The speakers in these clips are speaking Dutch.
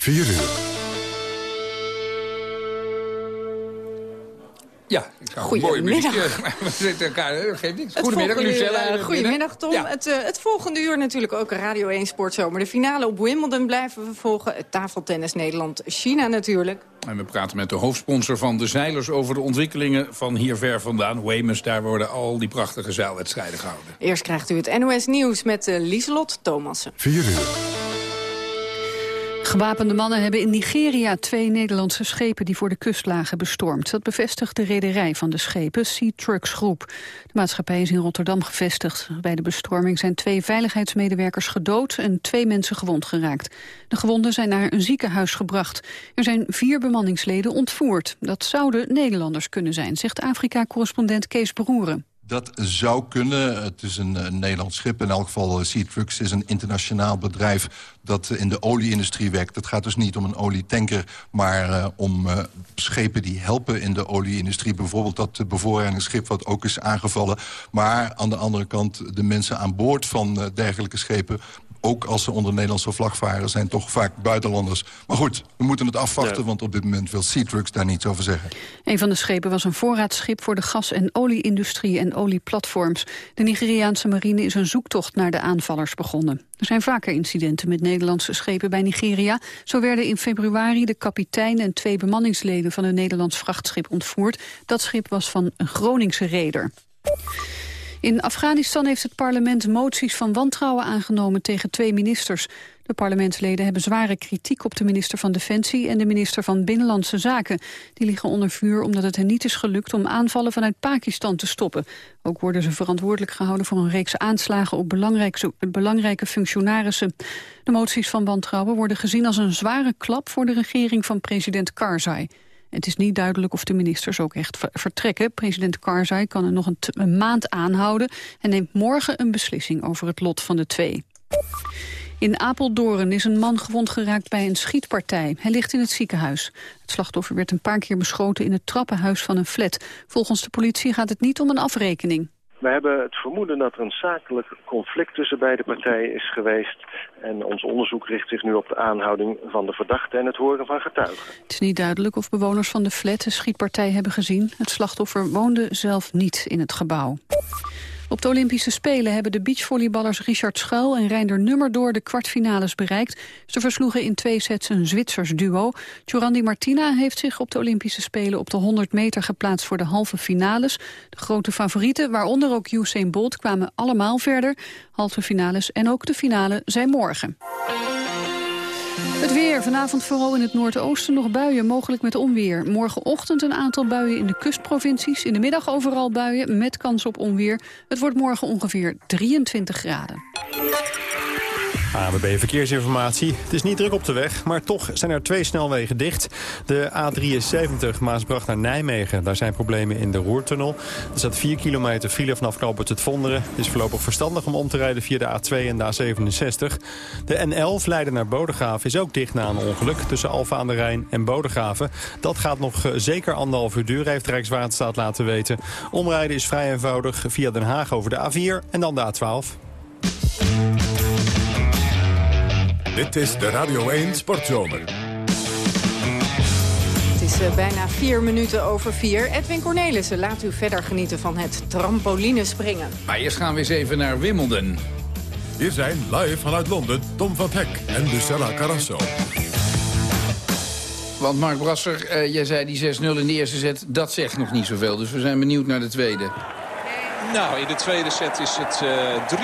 4 uur. Ja, ik zou Goedemiddag. We zitten elkaar, geeft niks. Goedemiddag, Lucella. Uh, goedemiddag, Tom. Het, uh, het, volgende uur natuurlijk ook Radio 1 Sportzomer. De finale op Wimbledon blijven we volgen. Het tafeltennis Nederland-China natuurlijk. En we praten met de hoofdsponsor van de zeilers over de ontwikkelingen van hier ver vandaan. Weymouth, daar worden al die prachtige zeilwedstrijden gehouden. Eerst krijgt u het NOS Nieuws met uh, Lieselot Thomassen. 4 uur. Gewapende mannen hebben in Nigeria twee Nederlandse schepen die voor de kust lagen bestormd. Dat bevestigt de rederij van de schepen, Sea Trucks Groep. De maatschappij is in Rotterdam gevestigd. Bij de bestorming zijn twee veiligheidsmedewerkers gedood en twee mensen gewond geraakt. De gewonden zijn naar een ziekenhuis gebracht. Er zijn vier bemanningsleden ontvoerd. Dat zouden Nederlanders kunnen zijn, zegt Afrika-correspondent Kees Broeren. Dat zou kunnen. Het is een, Nederlands schip. In elk geval, uh, Sea Trucks is een internationaal bedrijf... dat in de olieindustrie werkt. Het gaat dus niet om een olietanker... maar uh, om uh, schepen die helpen in de olieindustrie. Bijvoorbeeld dat bevoorradingsschip wat ook is aangevallen. Maar aan de andere kant, de mensen aan boord van dergelijke schepen ook als ze onder Nederlandse vlag varen... zijn toch vaak buitenlanders. Maar goed, we moeten het afwachten... want op dit moment wil Seatrux daar niets over zeggen. Een van de schepen was een voorraadschip voor de gas- en olieindustrie... en olieplatforms. De Nigeriaanse marine is een zoektocht naar de aanvallers begonnen. Er zijn vaker incidenten met Nederlandse schepen bij Nigeria. Zo werden in februari de kapitein en twee bemanningsleden... van een Nederlands vrachtschip ontvoerd. Dat schip was van een Groningse reder. In Afghanistan heeft het parlement moties van wantrouwen aangenomen tegen twee ministers. De parlementsleden hebben zware kritiek op de minister van Defensie en de minister van Binnenlandse Zaken. Die liggen onder vuur omdat het hen niet is gelukt om aanvallen vanuit Pakistan te stoppen. Ook worden ze verantwoordelijk gehouden voor een reeks aanslagen op belangrijke, functionarissen. De moties van wantrouwen worden gezien als een zware klap voor de regering van president Karzai. Het is niet duidelijk of de ministers ook echt vertrekken. President Karzai kan er nog een, een maand aanhouden... en neemt morgen een beslissing over het lot van de twee. In Apeldoorn is een man gewond geraakt bij een schietpartij. Hij ligt in het ziekenhuis. Het slachtoffer werd een paar keer beschoten in het trappenhuis van een flat. Volgens de politie gaat het niet om een afrekening. We hebben het vermoeden dat er een zakelijk conflict tussen beide partijen is geweest. En ons onderzoek richt zich nu op de aanhouding van de verdachte en het horen van getuigen. Het is niet duidelijk of bewoners van de flat de schietpartij hebben gezien. Het slachtoffer woonde zelf niet in het gebouw. Op de Olympische Spelen hebben de beachvolleyballers Richard Schuil en Reinder Nummerdoor de kwartfinales bereikt. Ze versloegen in twee sets een Zwitsers duo. Giorandi Martina heeft zich op de Olympische Spelen op de 100 meter geplaatst voor de halve finales. De grote favorieten, waaronder ook Usain Bolt, kwamen allemaal verder. Halve finales en ook de finale zijn morgen. Het weer. Vanavond vooral in het noordoosten nog buien, mogelijk met onweer. Morgenochtend een aantal buien in de kustprovincies. In de middag overal buien met kans op onweer. Het wordt morgen ongeveer 23 graden. ANWB Verkeersinformatie. Het is niet druk op de weg, maar toch zijn er twee snelwegen dicht. De A73 Maasbracht naar Nijmegen. Daar zijn problemen in de Roertunnel. Er staat 4 kilometer file vanaf knooppunt het Vonderen. Het is voorlopig verstandig om om te rijden via de A2 en de A67. De N11 Leiden naar Bodegraven is ook dicht na een ongeluk... tussen Alfa aan de Rijn en Bodegraven. Dat gaat nog eh, zeker anderhalf uur duren, heeft Rijkswaterstaat laten weten. Omrijden is vrij eenvoudig via Den Haag over de A4 en dan de A12. Dit is de Radio 1 Sportzomer. Het is uh, bijna vier minuten over vier. Edwin Cornelissen laat u verder genieten van het trampolinespringen. Maar eerst gaan we eens even naar Wimbledon. Hier zijn live vanuit Londen Tom van Hek en Lucella Carrasso. Want Mark Brasser, uh, jij zei die 6-0 in de eerste set, dat zegt nog niet zoveel. Dus we zijn benieuwd naar de tweede. Nou, in de tweede set is het uh, eh, 3-0.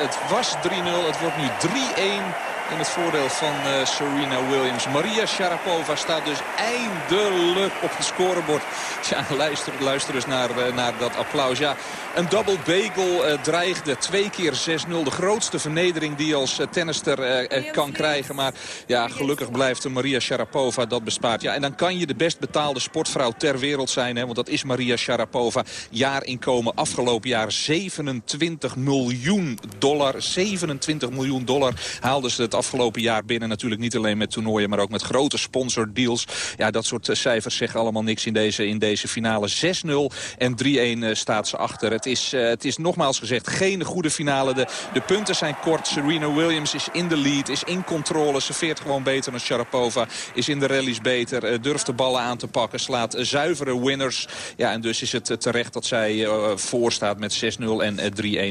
Het was 3-0. Het wordt nu 3-1 in het voordeel van uh, Serena Williams. Maria Sharapova staat dus eindelijk op het scorebord. Ja, luister, luister eens naar, uh, naar dat applaus. Ja, een double bagel uh, dreigde. Twee keer 6-0. De grootste vernedering die je als tennister kan krijgen. Maar ja, gelukkig blijft Maria Sharapova dat bespaard. Ja, en dan kan je de best betaalde sportvrouw ter wereld zijn. Hè, want dat is Maria Sharapova. Jaarinkomen afgelopen jaar 27 miljoen dollar. 27 miljoen dollar haalde ze het afgelopen jaar binnen. Natuurlijk niet alleen met toernooien, maar ook met grote sponsordeals. Ja, dat soort cijfers zeggen allemaal niks in deze, in deze finale. 6-0 en 3-1 staat ze achter. Het is, het is nogmaals gezegd geen goede finale. De, de punten zijn kort. Serena Williams is in de lead, is in controle. Ze veert gewoon beter dan Sharapova. Is in de rallies beter, durft de ballen aan te pakken. Slaat zuivere winners. Ja, en dus is het terecht dat zij uh, voor staat met 6-0 en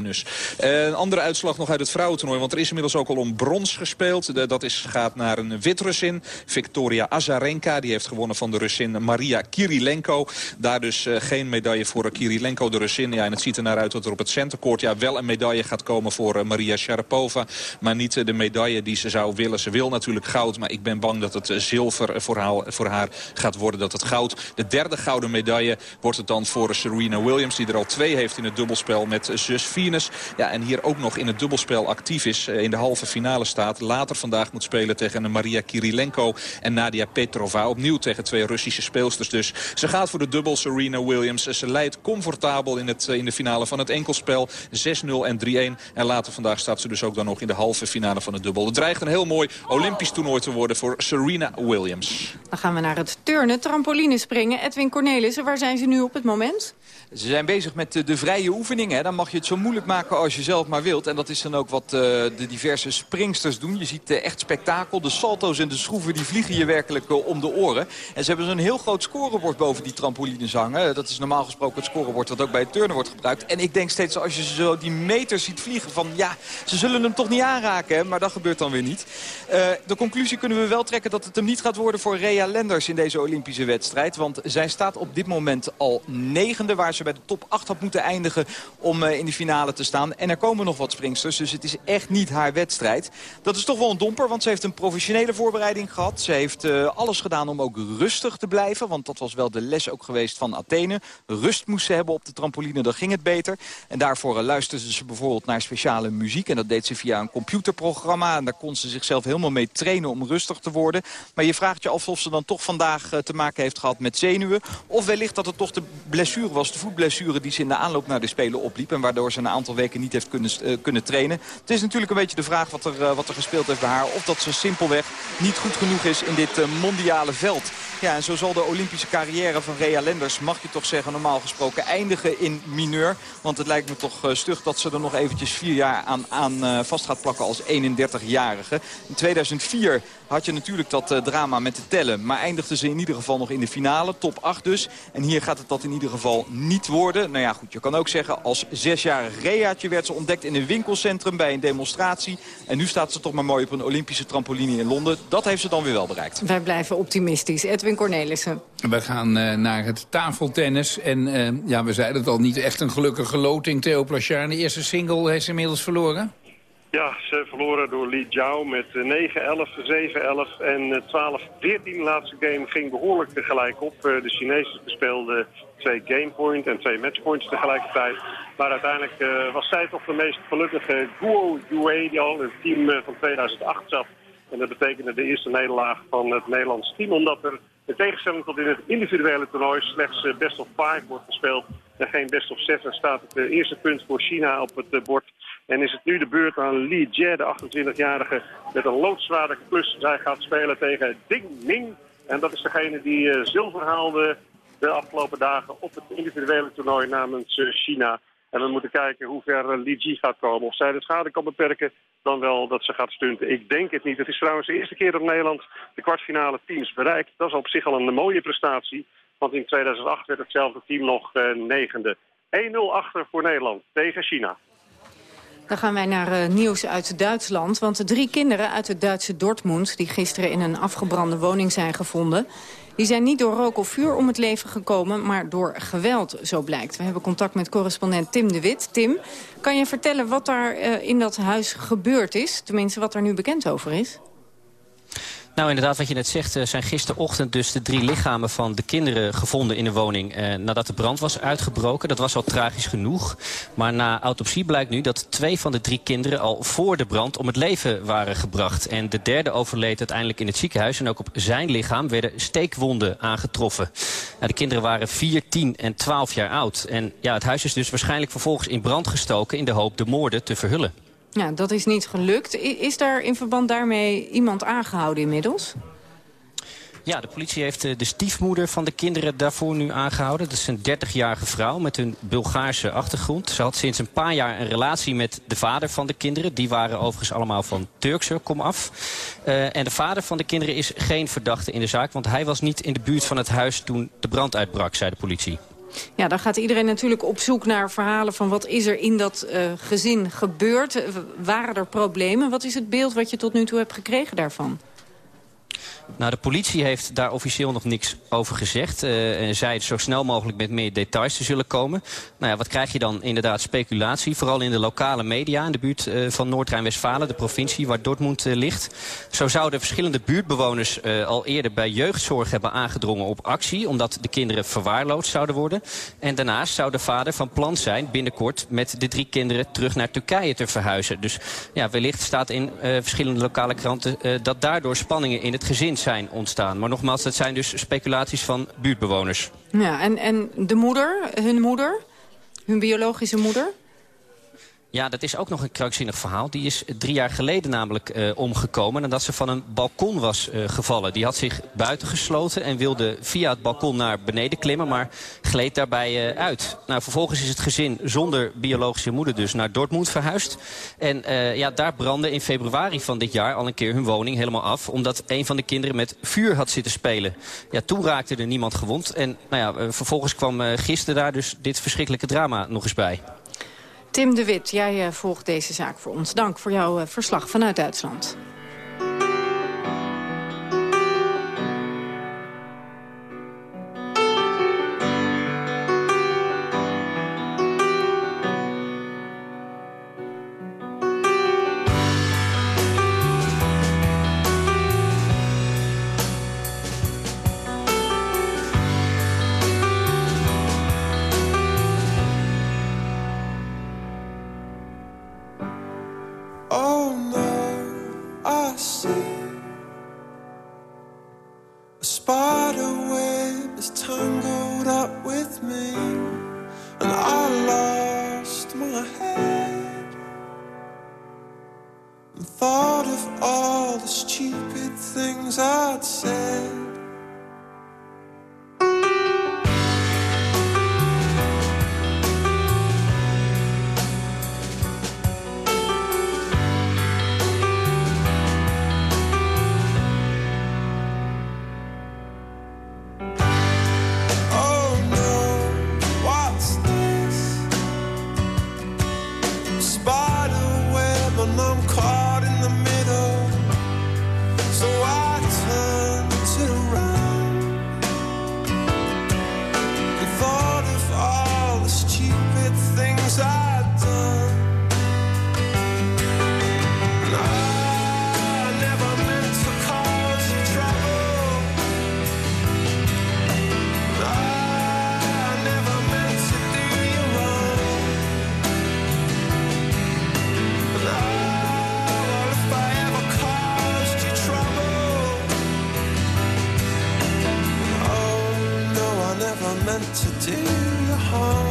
3-1 dus. een andere uitslag nog uit het vrouwentoernooi. Want er is inmiddels ook al om brons gespeeld. Dat is, gaat naar een wit-Russin. Victoria Azarenka. Die heeft gewonnen van de Russin Maria Kirilenko. Daar dus geen medaille voor Kirilenko, de Russin. Ja, en het ziet er naar uit dat er op het centercourt ja, wel een medaille gaat komen voor Maria Sharapova. Maar niet de medaille die ze zou willen. Ze wil natuurlijk goud, maar ik ben bang dat het zilver voor haar, voor haar gaat worden. Dat het goud, de derde gouden medaille, wordt het dan voor Serena Williams. Die er al twee heeft in het dubbelspel met zus Venus. Ja, en hier ook nog in het dubbelspel actief is. In de halve finale staat. Later vandaag moet spelen tegen Maria Kirilenko en Nadia Petrova. Opnieuw tegen twee Russische speelsters dus. Ze gaat voor de dubbel Serena Williams. Ze leidt comfortabel in, het, in de finale van het enkelspel. 6-0 en 3-1. En later vandaag staat ze dus ook dan nog in de halve finale van het dubbel. Het dreigt een heel mooi Olympisch toernooi te worden voor Serena Williams. Dan gaan we naar het turnen, trampoline springen. Edwin Cornelissen, waar zijn ze nu op het moment? Ze zijn bezig met de, de vrije oefeningen. Dan mag je het zo moeilijk maken als je zelf maar wilt. En dat is dan ook wat uh, de diverse springsters doen. Je ziet uh, echt spektakel. De salto's en de schroeven die vliegen je werkelijk uh, om de oren. En ze hebben zo'n heel groot scorebord boven die trampolines hangen. Dat is normaal gesproken het scorebord dat ook bij het turnen wordt gebruikt. En ik denk steeds als je zo die meters ziet vliegen van... ja, ze zullen hem toch niet aanraken, maar dat gebeurt dan weer niet. de conclusie kunnen we wel trekken dat het hem niet gaat worden voor Rea Lenders in deze Olympische wedstrijd. Want zij staat op dit moment al negende waar ze bij de top 8 had moeten eindigen om in de finale te staan. En er komen nog wat springsters, dus het is echt niet haar wedstrijd. Dat is toch wel een domper, want ze heeft een professionele voorbereiding gehad. Ze heeft uh, alles gedaan om ook rustig te blijven, want dat was wel de les ook geweest van Athene. Rust moest ze hebben op de trampoline, dan ging het beter. En daarvoor uh, luisterde ze bijvoorbeeld naar speciale muziek. En dat deed ze via een computerprogramma. En daar kon ze zichzelf helemaal mee trainen om rustig te worden. Maar je vraagt je af of ze dan toch vandaag uh, te maken heeft gehad met zenuwen. Of wellicht dat het toch de blessure was, de voetblessure die ze in de aanloop naar de Spelen opliep. En waardoor ze een aantal weken niet heeft kunnen, kunnen trainen. Het is natuurlijk een beetje de vraag wat er, wat er heeft bij haar. Of dat ze simpelweg niet goed genoeg is in dit uh, mondiale veld. Ja, en zo zal de Olympische carrière van Rea Lenders, mag je toch zeggen, normaal gesproken eindigen in mineur. Want het lijkt me toch uh, stug dat ze er nog eventjes vier jaar aan, aan vast gaat plakken als 31-jarige. In 2004 had je natuurlijk dat drama met de tellen. Maar eindigde ze in ieder geval nog in de finale, top 8 dus. En hier gaat het dat in ieder geval niet worden. Nou ja, goed, je kan ook zeggen, als zesjarig Reaatje werd ze ontdekt in een winkelcentrum bij een demonstratie. En nu staat ze toch maar mooi op een Olympische trampoline in Londen. Dat heeft ze dan weer wel bereikt. Wij blijven optimistisch. Edwin Cornelissen. We gaan uh, naar het tafeltennis. En uh, ja, we zeiden het al, niet echt een gelukkige loting. Theo Plachard, de eerste single heeft ze inmiddels verloren. Ja, ze verloren door Li Jiao met 9-11, 7-11 en 12-14. De laatste game ging behoorlijk tegelijk op. De Chinezen bespeelden twee gamepoints en twee matchpoints tegelijkertijd. Maar uiteindelijk was zij toch de meest gelukkige Guo Yue die al in het team van 2008 zat. En dat betekende de eerste nederlaag van het Nederlands team. Omdat er in tegenstelling tot in het individuele toernooi slechts best of 5 wordt gespeeld. En geen best of 7 staat het eerste punt voor China op het bord. En is het nu de beurt aan Li Jie, de 28-jarige, met een loodzware plus. Zij gaat spelen tegen Ding Ning. En dat is degene die uh, zilver haalde de afgelopen dagen op het individuele toernooi namens uh, China. En we moeten kijken hoe ver uh, Li Jie gaat komen. Of zij de schade kan beperken, dan wel dat ze gaat stunten. Ik denk het niet. Het is trouwens de eerste keer dat Nederland de kwartfinale teams bereikt. Dat is op zich al een mooie prestatie. Want in 2008 werd hetzelfde team nog negende. 1-0 achter voor Nederland tegen China. Dan gaan wij naar uh, nieuws uit Duitsland. Want de drie kinderen uit het Duitse Dortmund... die gisteren in een afgebrande woning zijn gevonden... die zijn niet door rook of vuur om het leven gekomen... maar door geweld, zo blijkt. We hebben contact met correspondent Tim de Wit. Tim, kan je vertellen wat daar uh, in dat huis gebeurd is? Tenminste, wat er nu bekend over is? Nou, inderdaad, wat je net zegt, zijn gisterochtend dus de drie lichamen van de kinderen gevonden in de woning eh, nadat de brand was uitgebroken. Dat was al tragisch genoeg. Maar na autopsie blijkt nu dat twee van de drie kinderen al voor de brand om het leven waren gebracht. En de derde overleed uiteindelijk in het ziekenhuis. En ook op zijn lichaam werden steekwonden aangetroffen. Nou, de kinderen waren 4, 10 en 12 jaar oud. En ja, het huis is dus waarschijnlijk vervolgens in brand gestoken in de hoop de moorden te verhullen. Ja, dat is niet gelukt. Is daar in verband daarmee iemand aangehouden inmiddels? Ja, de politie heeft eh, de stiefmoeder van de kinderen daarvoor nu aangehouden. Dat is een 30-jarige vrouw met een Bulgaarse achtergrond. Ze had sinds een paar jaar een relatie met de vader van de kinderen. Die waren overigens allemaal van Turkse komaf. Uh, en de vader van de kinderen is geen verdachte in de zaak... want hij was niet in de buurt van het huis toen de brand uitbrak, zei de politie. Ja, dan gaat iedereen natuurlijk op zoek naar verhalen van wat is er in dat uh, gezin gebeurd. Waren er problemen? Wat is het beeld wat je tot nu toe hebt gekregen daarvan? Nou, de politie heeft daar officieel nog niks over gezegd. Uh, en zei zo snel mogelijk met meer details te zullen komen. Nou ja, wat krijg je dan? Inderdaad speculatie. Vooral in de lokale media in de buurt uh, van Noord-Rijn-Westfalen, de provincie waar Dortmund uh, ligt. Zo zouden verschillende buurtbewoners al eerder bij jeugdzorg hebben aangedrongen op actie. Omdat de kinderen verwaarloosd zouden worden. En daarnaast zou de vader van plan zijn binnenkort met de drie kinderen terug naar Turkije te verhuizen. Dus ja, wellicht staat in verschillende lokale kranten dat daardoor spanningen in het gezin zijn ontstaan. Maar nogmaals, dat zijn dus speculaties van buurtbewoners. Ja, en, en de moeder, hun moeder, hun biologische moeder? Ja, dat is ook nog een krankzinnig verhaal. Die is drie jaar geleden namelijk uh, omgekomen nadat ze van een balkon was uh, gevallen. Die had zich buiten gesloten en wilde via het balkon naar beneden klimmen, maar gleed daarbij uh, uit. Nou, vervolgens is het gezin zonder biologische moeder dus naar Dortmund verhuisd. En ja, daar brandde in februari van dit jaar al een keer hun woning helemaal af, omdat een van de kinderen met vuur had zitten spelen. Ja, toen raakte er niemand gewond en nou ja, vervolgens kwam gisteren daar dus dit verschrikkelijke drama nog eens bij. Tim de Wit, jij uh, volgt deze zaak voor ons. Dank voor jouw uh, verslag vanuit Duitsland. to do your heart.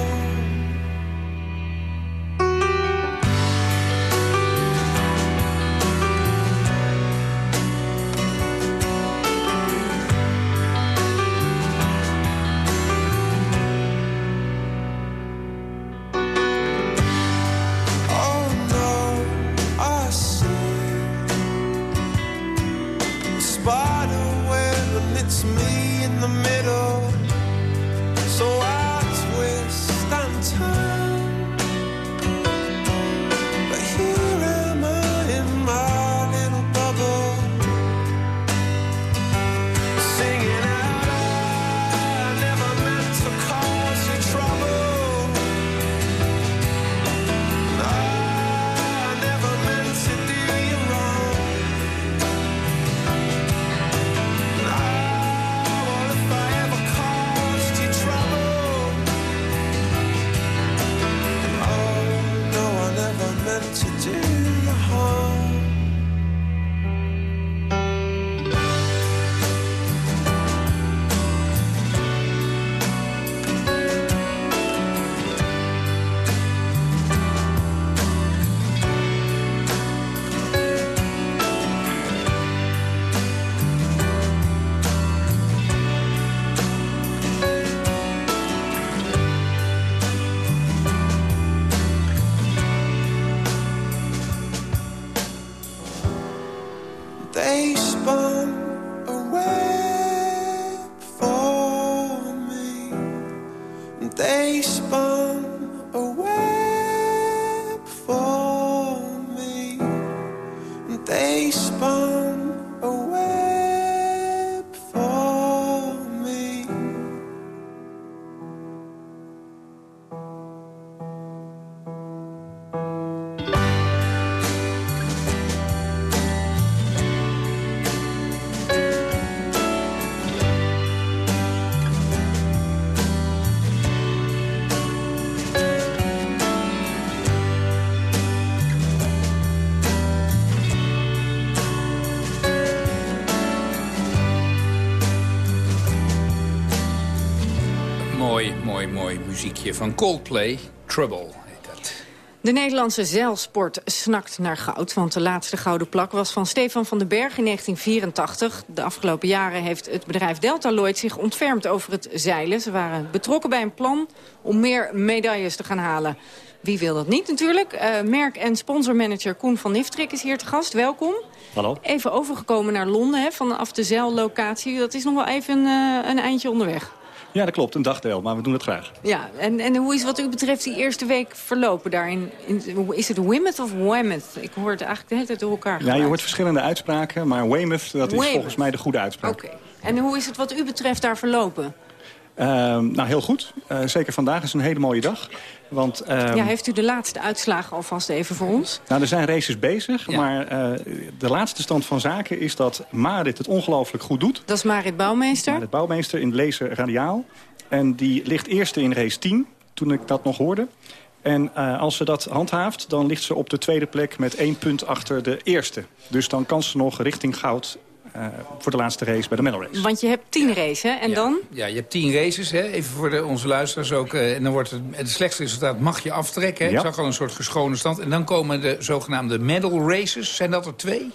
Muziekje van Coldplay. Trouble heet dat. De Nederlandse zeilsport snakt naar goud. Want de laatste gouden plak was van Stefan van den Berg in 1984. De afgelopen jaren heeft het bedrijf Delta Lloyd zich ontfermd over het zeilen. Ze waren betrokken bij een plan om meer medailles te gaan halen. Wie wil dat niet natuurlijk? Uh, merk- en sponsormanager Koen van Niftrik is hier te gast. Welkom. Hallo. Even overgekomen naar Londen hè, vanaf de zeillocatie. Dat is nog wel even een, uh, een eindje onderweg. Ja, dat klopt. Een dagdeel, maar we doen het graag. Ja, en, en hoe is wat u betreft die eerste week verlopen daarin? is het Weymouth of Weymouth? Ik hoor het eigenlijk de hele tijd door elkaar Ja, je hoort verschillende uitspraken, maar Weymouth, dat is volgens mij de goede uitspraak. Oké. En hoe is het wat u betreft daar verlopen? Uh, nou, heel goed. Uh, zeker vandaag is een hele mooie dag. Want, uh, ja, heeft u de laatste uitslagen alvast even voor ons? Nou, er zijn races bezig, ja. maar uh, de laatste stand van zaken is dat Marit het ongelooflijk goed doet. Dat is Marit Bouwmeester? Marit Bouwmeester in Lezen Radiaal. En die ligt eerste in race 10, toen ik dat nog hoorde. En uh, als ze dat handhaaft, dan ligt ze op de tweede plek met één punt achter de eerste. Dus dan kan ze nog richting goud uh, voor de laatste race bij de medal race. Want je hebt tien races, hè? En ja. dan? Ja, je hebt tien races, hè? even voor de, onze luisteraars ook. Uh, en dan wordt het, het slechtste resultaat mag je aftrekken. Hè? Ja. Ik zag al een soort geschone stand. En dan komen de zogenaamde medal races. Zijn dat er twee?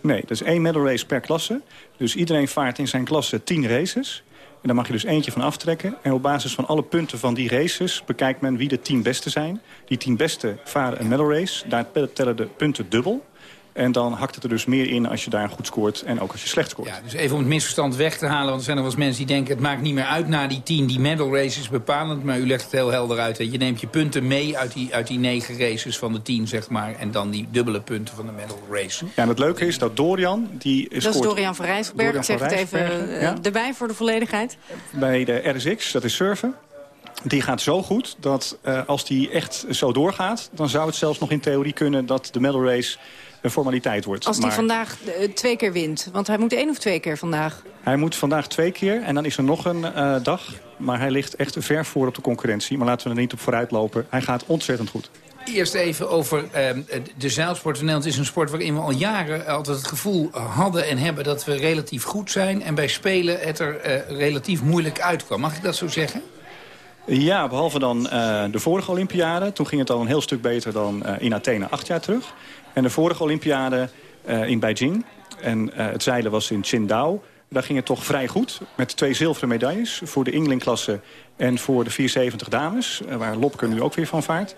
Nee, dat is één medal race per klasse. Dus iedereen vaart in zijn klasse tien races. En daar mag je dus eentje van aftrekken. En op basis van alle punten van die races bekijkt men wie de tien beste zijn. Die tien beste varen een medal race. Daar tellen de punten dubbel. En dan hakt het er dus meer in als je daar goed scoort en ook als je slecht scoort. Ja, dus even om het misverstand weg te halen. Want er zijn nog wel eens mensen die denken... het maakt niet meer uit na die tien. Die medal race is bepalend. Maar u legt het heel helder uit. Hè. Je neemt je punten mee uit die, uit die negen races van de tien, zeg maar. En dan die dubbele punten van de medal race. Ja, en het leuke is dat Dorian... Die dat scoort, is Dorian van Rijsselberg. Ik zeg het even uh, ja. erbij voor de volledigheid. Bij de RSX, dat is surfen. Die gaat zo goed dat uh, als die echt zo doorgaat... dan zou het zelfs nog in theorie kunnen dat de medal race een formaliteit wordt. Als hij maar... vandaag uh, twee keer wint. Want hij moet één of twee keer vandaag. Hij moet vandaag twee keer en dan is er nog een uh, dag. Maar hij ligt echt ver voor op de concurrentie. Maar laten we er niet op vooruit lopen. Hij gaat ontzettend goed. Eerst even over uh, de zeilsport in Nederland. is een sport waarin we al jaren altijd het gevoel hadden en hebben... dat we relatief goed zijn en bij spelen het er uh, relatief moeilijk uitkwam. Mag ik dat zo zeggen? Ja, behalve dan uh, de vorige Olympiade. Toen ging het al een heel stuk beter dan uh, in Athene acht jaar terug. En de vorige Olympiade uh, in Beijing. En het zeilen was in Qingdao. Daar ging het toch vrij goed. Met twee zilveren medailles voor de Ingling-klasse en voor de 470 dames. waar Lopke nu ook weer van vaart.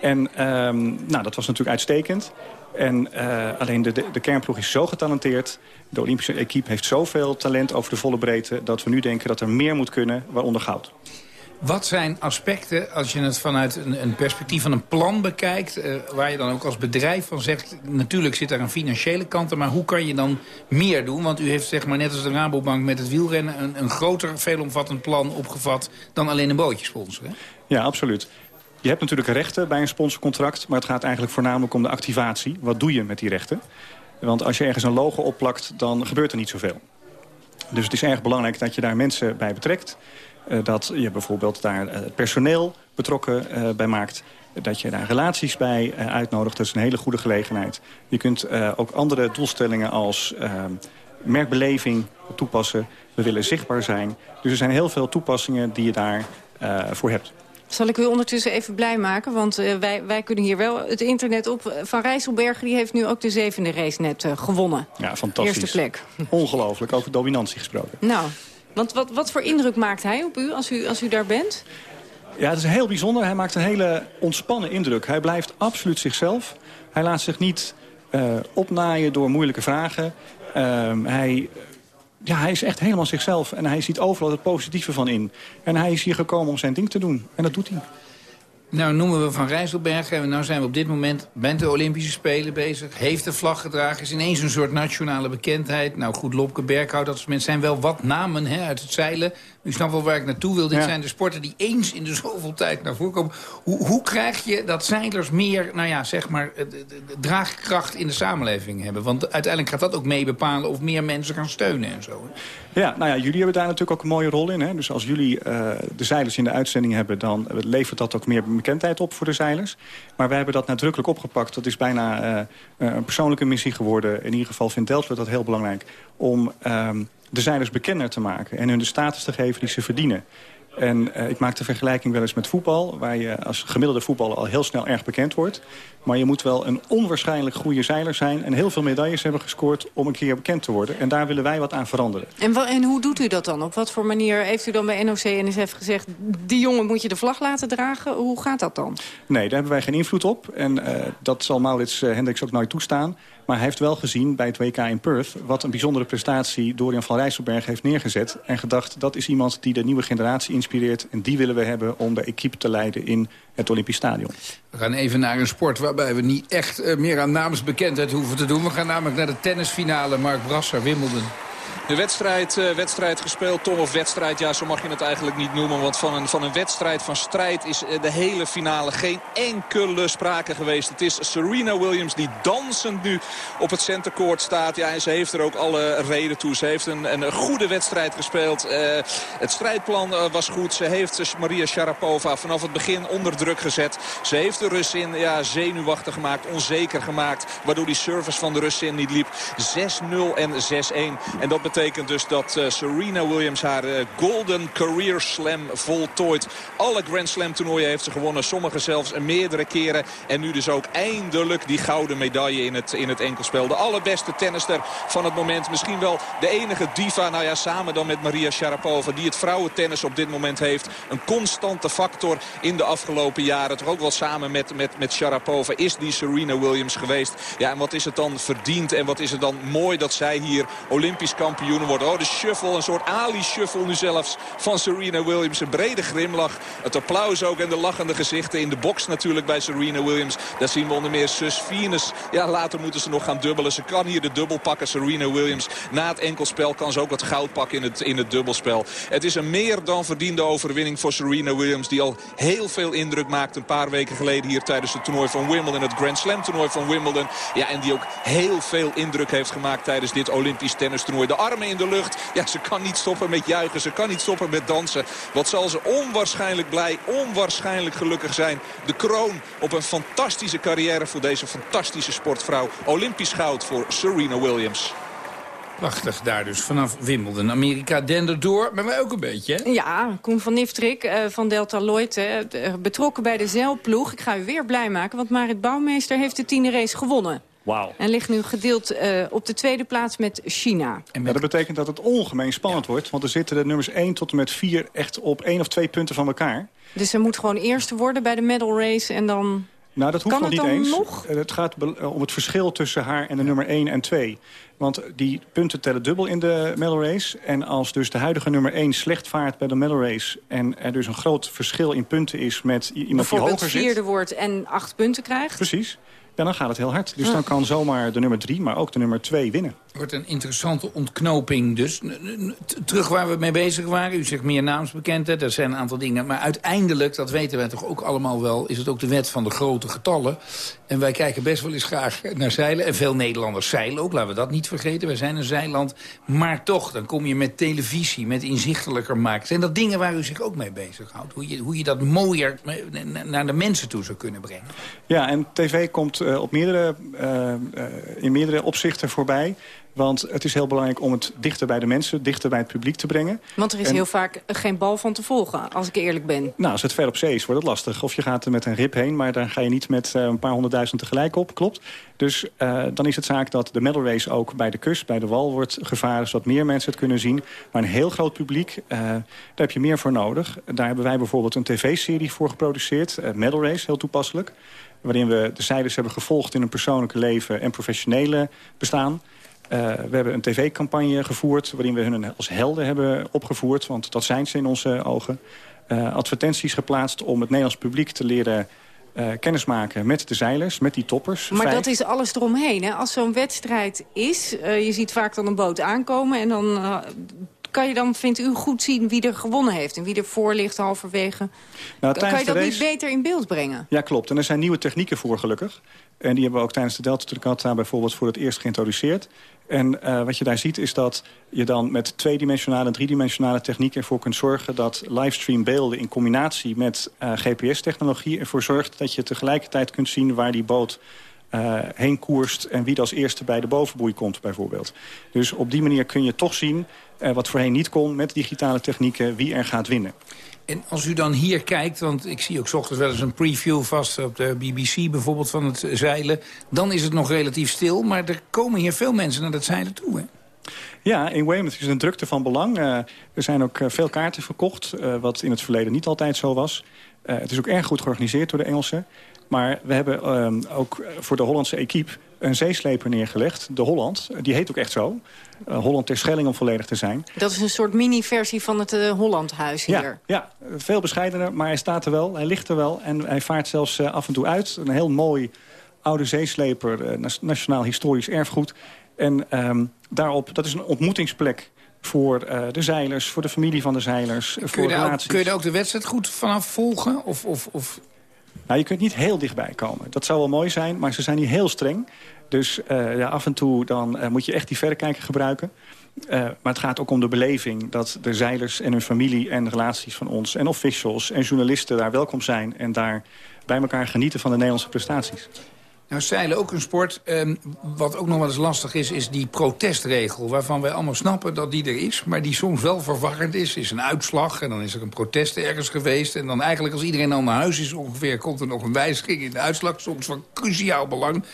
En um, nou, dat was natuurlijk uitstekend. En alleen de, de, de kernploeg is zo getalenteerd. De Olympische equipe heeft zoveel talent over de volle breedte... dat we nu denken dat er meer moet kunnen, waaronder goud. Wat zijn aspecten, als je het vanuit een, een perspectief van een plan bekijkt... Uh, waar je dan ook als bedrijf van zegt... natuurlijk zit daar een financiële kant maar hoe kan je dan meer doen? Want u heeft zeg maar net als de Rabobank met het wielrennen... een, een groter, veelomvattend plan opgevat dan alleen een bootje sponsoren. Ja, absoluut. Je hebt natuurlijk rechten bij een sponsorcontract... maar het gaat eigenlijk voornamelijk om de activatie. Wat doe je met die rechten? Want als je ergens een logo opplakt, dan gebeurt er niet zoveel. Dus het is erg belangrijk dat je daar mensen bij betrekt... Uh, dat je bijvoorbeeld daar uh, personeel betrokken uh, bij maakt. Dat je daar relaties bij uitnodigt. Dat is een hele goede gelegenheid. Je kunt ook andere doelstellingen als merkbeleving toepassen. We willen zichtbaar zijn. Dus er zijn heel veel toepassingen die je daar voor hebt. Zal ik u ondertussen even blij maken? Want uh, wij, wij kunnen hier wel het internet op. Van Rijsselbergen die heeft nu ook de zevende race net uh, gewonnen. Ja, fantastisch. Eerste plek. Ongelooflijk, over dominantie gesproken. Nou, want wat, wat voor indruk maakt hij op u als, u als u daar bent? Ja, het is heel bijzonder. Hij maakt een hele ontspannen indruk. Hij blijft absoluut zichzelf. Hij laat zich niet uh, opnaaien door moeilijke vragen. hij ja, hij is echt helemaal zichzelf. En hij ziet overal het positieve van in. En hij is hier gekomen om zijn ding te doen. En dat doet hij. Nou noemen we Van Rijsselberg. En nou zijn we op dit moment met de Olympische Spelen bezig. Heeft de vlag gedragen. Is ineens een soort nationale bekendheid. Nou goed, Lopke Berghout, dat soort mensen zijn wel wat namen hè, uit het zeilen. U snapt wel waar ik naartoe wil. Dit ja. zijn de sporten die eens in de zoveel tijd naar voren komen. Hoe, hoe krijg je dat zeilers meer, nou ja, zeg maar, de, de, de draagkracht in de samenleving hebben? Want uiteindelijk gaat dat ook mee bepalen of meer mensen gaan steunen en zo. Hè? Ja, nou ja, jullie hebben daar natuurlijk ook een mooie rol in. Hè? Dus als jullie uh, de zeilers in de uitzending hebben... dan levert dat ook meer bekendheid op voor de zeilers. Maar wij hebben dat nadrukkelijk opgepakt. Dat is bijna uh, een persoonlijke missie geworden. In ieder geval vindt Delft dat heel belangrijk. Om... Um, de zeilers bekender te maken en hun de status te geven die ze verdienen. En uh, ik maak de vergelijking wel eens met voetbal... waar je als gemiddelde voetballer al heel snel erg bekend wordt. Maar je moet wel een onwaarschijnlijk goede zeiler zijn... en heel veel medailles hebben gescoord om een keer bekend te worden. En daar willen wij wat aan veranderen. En, en hoe doet u dat dan? Op wat voor manier heeft u dan bij NOC-NSF gezegd... die jongen moet je de vlag laten dragen? Hoe gaat dat dan? Nee, daar hebben wij geen invloed op. En uh, dat zal Maurits uh, Hendricks ook nooit toestaan. Maar hij heeft wel gezien bij het WK in Perth... wat een bijzondere prestatie Dorian van Rijsselberg heeft neergezet. En gedacht, dat is iemand die de nieuwe generatie inspireert. En die willen we hebben om de equipe te leiden in het Olympisch Stadion. We gaan even naar een sport waarbij we niet echt uh, meer aan namensbekendheid hoeven te doen. We gaan namelijk naar de tennisfinale. Mark Brasser, Wimbledon. De wedstrijd, uh, wedstrijd gespeeld, Tom, of wedstrijd, ja, zo mag je het eigenlijk niet noemen. Want van een, van een wedstrijd van strijd is uh, de hele finale geen enkele sprake geweest. Het is Serena Williams die dansend nu op het centercourt staat. Ja, en ze heeft er ook alle reden toe. Ze heeft een, een goede wedstrijd gespeeld. Uh, het strijdplan was goed. Ze heeft Maria Sharapova vanaf het begin onder druk gezet. Ze heeft de Russin ja, zenuwachtig gemaakt, onzeker gemaakt. Waardoor die service van de Russin niet liep. 6-0 en 6-1. En dat betekent betekent dus dat uh, Serena Williams haar uh, Golden Career Slam voltooit. Alle Grand Slam toernooien heeft ze gewonnen. Sommige zelfs meerdere keren. En nu dus ook eindelijk die gouden medaille in het, in het enkelspel. De allerbeste tennister van het moment. Misschien wel de enige diva, nou ja, samen dan met Maria Sharapova... die het vrouwentennis op dit moment heeft. Een constante factor in de afgelopen jaren. Toch ook wel samen met, met, met Sharapova is die Serena Williams geweest. Ja, en wat is het dan verdiend en wat is het dan mooi dat zij hier Olympisch kampioen worden. Oh, de shuffle, een soort Ali-shuffle nu zelfs van Serena Williams. Een brede grimlach, het applaus ook en de lachende gezichten in de box natuurlijk bij Serena Williams. Daar zien we onder meer zus Venus. Ja, later moeten ze nog gaan dubbelen. Ze kan hier de dubbel pakken, Serena Williams. Na het enkelspel kan ze ook wat goud pakken in het, in het dubbelspel. Het is een meer dan verdiende overwinning voor Serena Williams... die al heel veel indruk maakte een paar weken geleden hier tijdens het toernooi van Wimbledon. Het Grand Slam toernooi van Wimbledon. Ja, en die ook heel veel indruk heeft gemaakt tijdens dit Olympisch tennistoernooi. De armen in de lucht. Ja, ze kan niet stoppen met juichen. Ze kan niet stoppen met dansen. Wat zal ze onwaarschijnlijk blij, onwaarschijnlijk gelukkig zijn. De kroon op een fantastische carrière voor deze fantastische sportvrouw. Olympisch goud voor Serena Williams. Prachtig daar dus vanaf Wimbledon. Amerika dender door, maar wij ook een beetje. Hè? Ja, Koen van Niftrik uh, van Delta Lloyd, uh, betrokken bij de zeilploeg. Ik ga u weer blij maken, want Marit Bouwmeester heeft de tiende race gewonnen. Wow. En ligt nu gedeeld uh, op de tweede plaats met China. En met... dat betekent dat het ongemeen spannend ja. wordt. Want er zitten de nummers 1 tot en met 4 echt op één of twee punten van elkaar. Dus ze moet gewoon eerste worden bij de medal race en dan... Nou, dat hoeft kan nog het niet eens. Nog? Het gaat om het verschil tussen haar en de nummer 1 en 2. Want die punten tellen dubbel in de medal race. En als dus de huidige nummer 1 slecht vaart bij de medal race... en er dus een groot verschil in punten is met iemand die hoger zit... Bijvoorbeeld vierde wordt en acht punten krijgt. Precies. Ja, dan gaat het heel hard. Dus ah. dan kan zomaar de nummer 3, maar ook de nummer 2 winnen. Wordt een interessante ontknoping dus. Terug waar we mee bezig waren. U zegt meer naamsbekendheid, er zijn een aantal dingen. Maar uiteindelijk, dat weten wij toch ook allemaal wel... is het ook de wet van de grote getallen. En wij kijken best wel eens graag naar zeilen. En veel Nederlanders zeilen ook, laten we dat niet vergeten. Wij zijn een zeiland. Maar toch, dan kom je met televisie, met inzichtelijker maken. Zijn dat dingen waar u zich ook mee bezighoudt? Hoe je, hoe je dat mooier naar de mensen toe zou kunnen brengen? Ja, en tv komt uh, op meerdere, uh, uh, in meerdere opzichten voorbij. Want het is heel belangrijk om het dichter bij de mensen, dichter bij het publiek te brengen. Want er is en, heel vaak geen bal van te volgen, als ik eerlijk ben. Nou, als het ver op zee is, wordt het lastig. Of je gaat er met een rib heen, maar dan ga je niet met een paar honderdduizend tegelijk op, klopt. Dus uh, dan is het zaak dat de medal race ook bij de kust, bij de wal wordt gevaren... zodat meer mensen het kunnen zien. Maar een heel groot publiek, uh, daar heb je meer voor nodig. Daar hebben wij bijvoorbeeld een tv-serie voor geproduceerd. Uh, medal race, heel toepasselijk. Waarin we de zeilers hebben gevolgd in hun persoonlijke leven en professionele bestaan... Uh, we hebben een tv-campagne gevoerd waarin we hun als helden hebben opgevoerd. Want dat zijn ze in onze ogen. Uh, advertenties geplaatst om het Nederlands publiek te leren uh, kennismaken met de zeilers, met die toppers. Maar Vijf. dat is alles eromheen. Hè? Als zo'n wedstrijd is, je ziet vaak dan een boot aankomen... en dan kan je dan, vindt u, goed zien wie er gewonnen heeft... en wie er voor ligt halverwege. Nou, kan je dat race... niet beter in beeld brengen? Ja, klopt. En er zijn nieuwe technieken voor, gelukkig. En die hebben we ook tijdens de Delta Trucata bijvoorbeeld voor het eerst geïntroduceerd. En uh, wat je daar ziet is dat je dan met tweedimensionale en driedimensionale techniek ervoor kunt zorgen dat livestream beelden in combinatie met uh, GPS-technologie ervoor zorgt dat je tegelijkertijd kunt zien waar die boot uh, heen koerst en wie als eerste bij de bovenboei komt bijvoorbeeld. Dus op die manier kun je toch zien, wat voorheen niet kon met digitale technieken, wie er gaat winnen. En als u dan hier kijkt, want ik zie ook s ochtends wel eens een preview vast op de BBC bijvoorbeeld van het zeilen. Dan is het nog relatief stil, maar er komen hier veel mensen naar het zeilen toe. Hè? Ja, in Weymouth is een drukte van belang. Uh, er zijn ook veel kaarten verkocht, uh, wat in het verleden niet altijd zo was. Uh, het is ook erg goed georganiseerd door de Engelsen. Maar we hebben uh, ook voor de Hollandse equipe een zeesleper neergelegd. De Holland, die heet ook echt zo. Uh, Holland ter Schelling om volledig te zijn. Dat is een soort mini-versie van het uh, Hollandhuis hier. Ja, ja, veel bescheidener, maar hij staat er wel. Hij ligt er wel en hij vaart zelfs uh, af en toe uit. Een heel mooi oude zeesleper, nationaal historisch erfgoed. En um, daarop, dat is een ontmoetingsplek voor uh, de zeilers, voor de familie van de zeilers. Kun voor je, daar relaties. ook, kun je daar ook de wedstrijd goed vanaf volgen? Of, of, of... Nou, je kunt niet heel dichtbij komen. Dat zou wel mooi zijn, maar ze zijn hier heel streng. Dus uh, ja, af en toe dan, uh, moet je echt die verrekijker gebruiken. Uh, maar het gaat ook om de beleving dat de zeilers en hun familie... en relaties van ons en officials en journalisten daar welkom zijn... en daar bij elkaar genieten van de Nederlandse prestaties. Nou, zeilen ook een sport. Um, wat ook nog wel eens lastig is, is die protestregel. Waarvan wij allemaal snappen dat die er is. Maar die soms wel verwarrend is. is een uitslag en dan is er een protest ergens geweest. En dan eigenlijk als iedereen al naar huis is ongeveer... komt er nog een wijziging in de uitslag. Soms van cruciaal belang.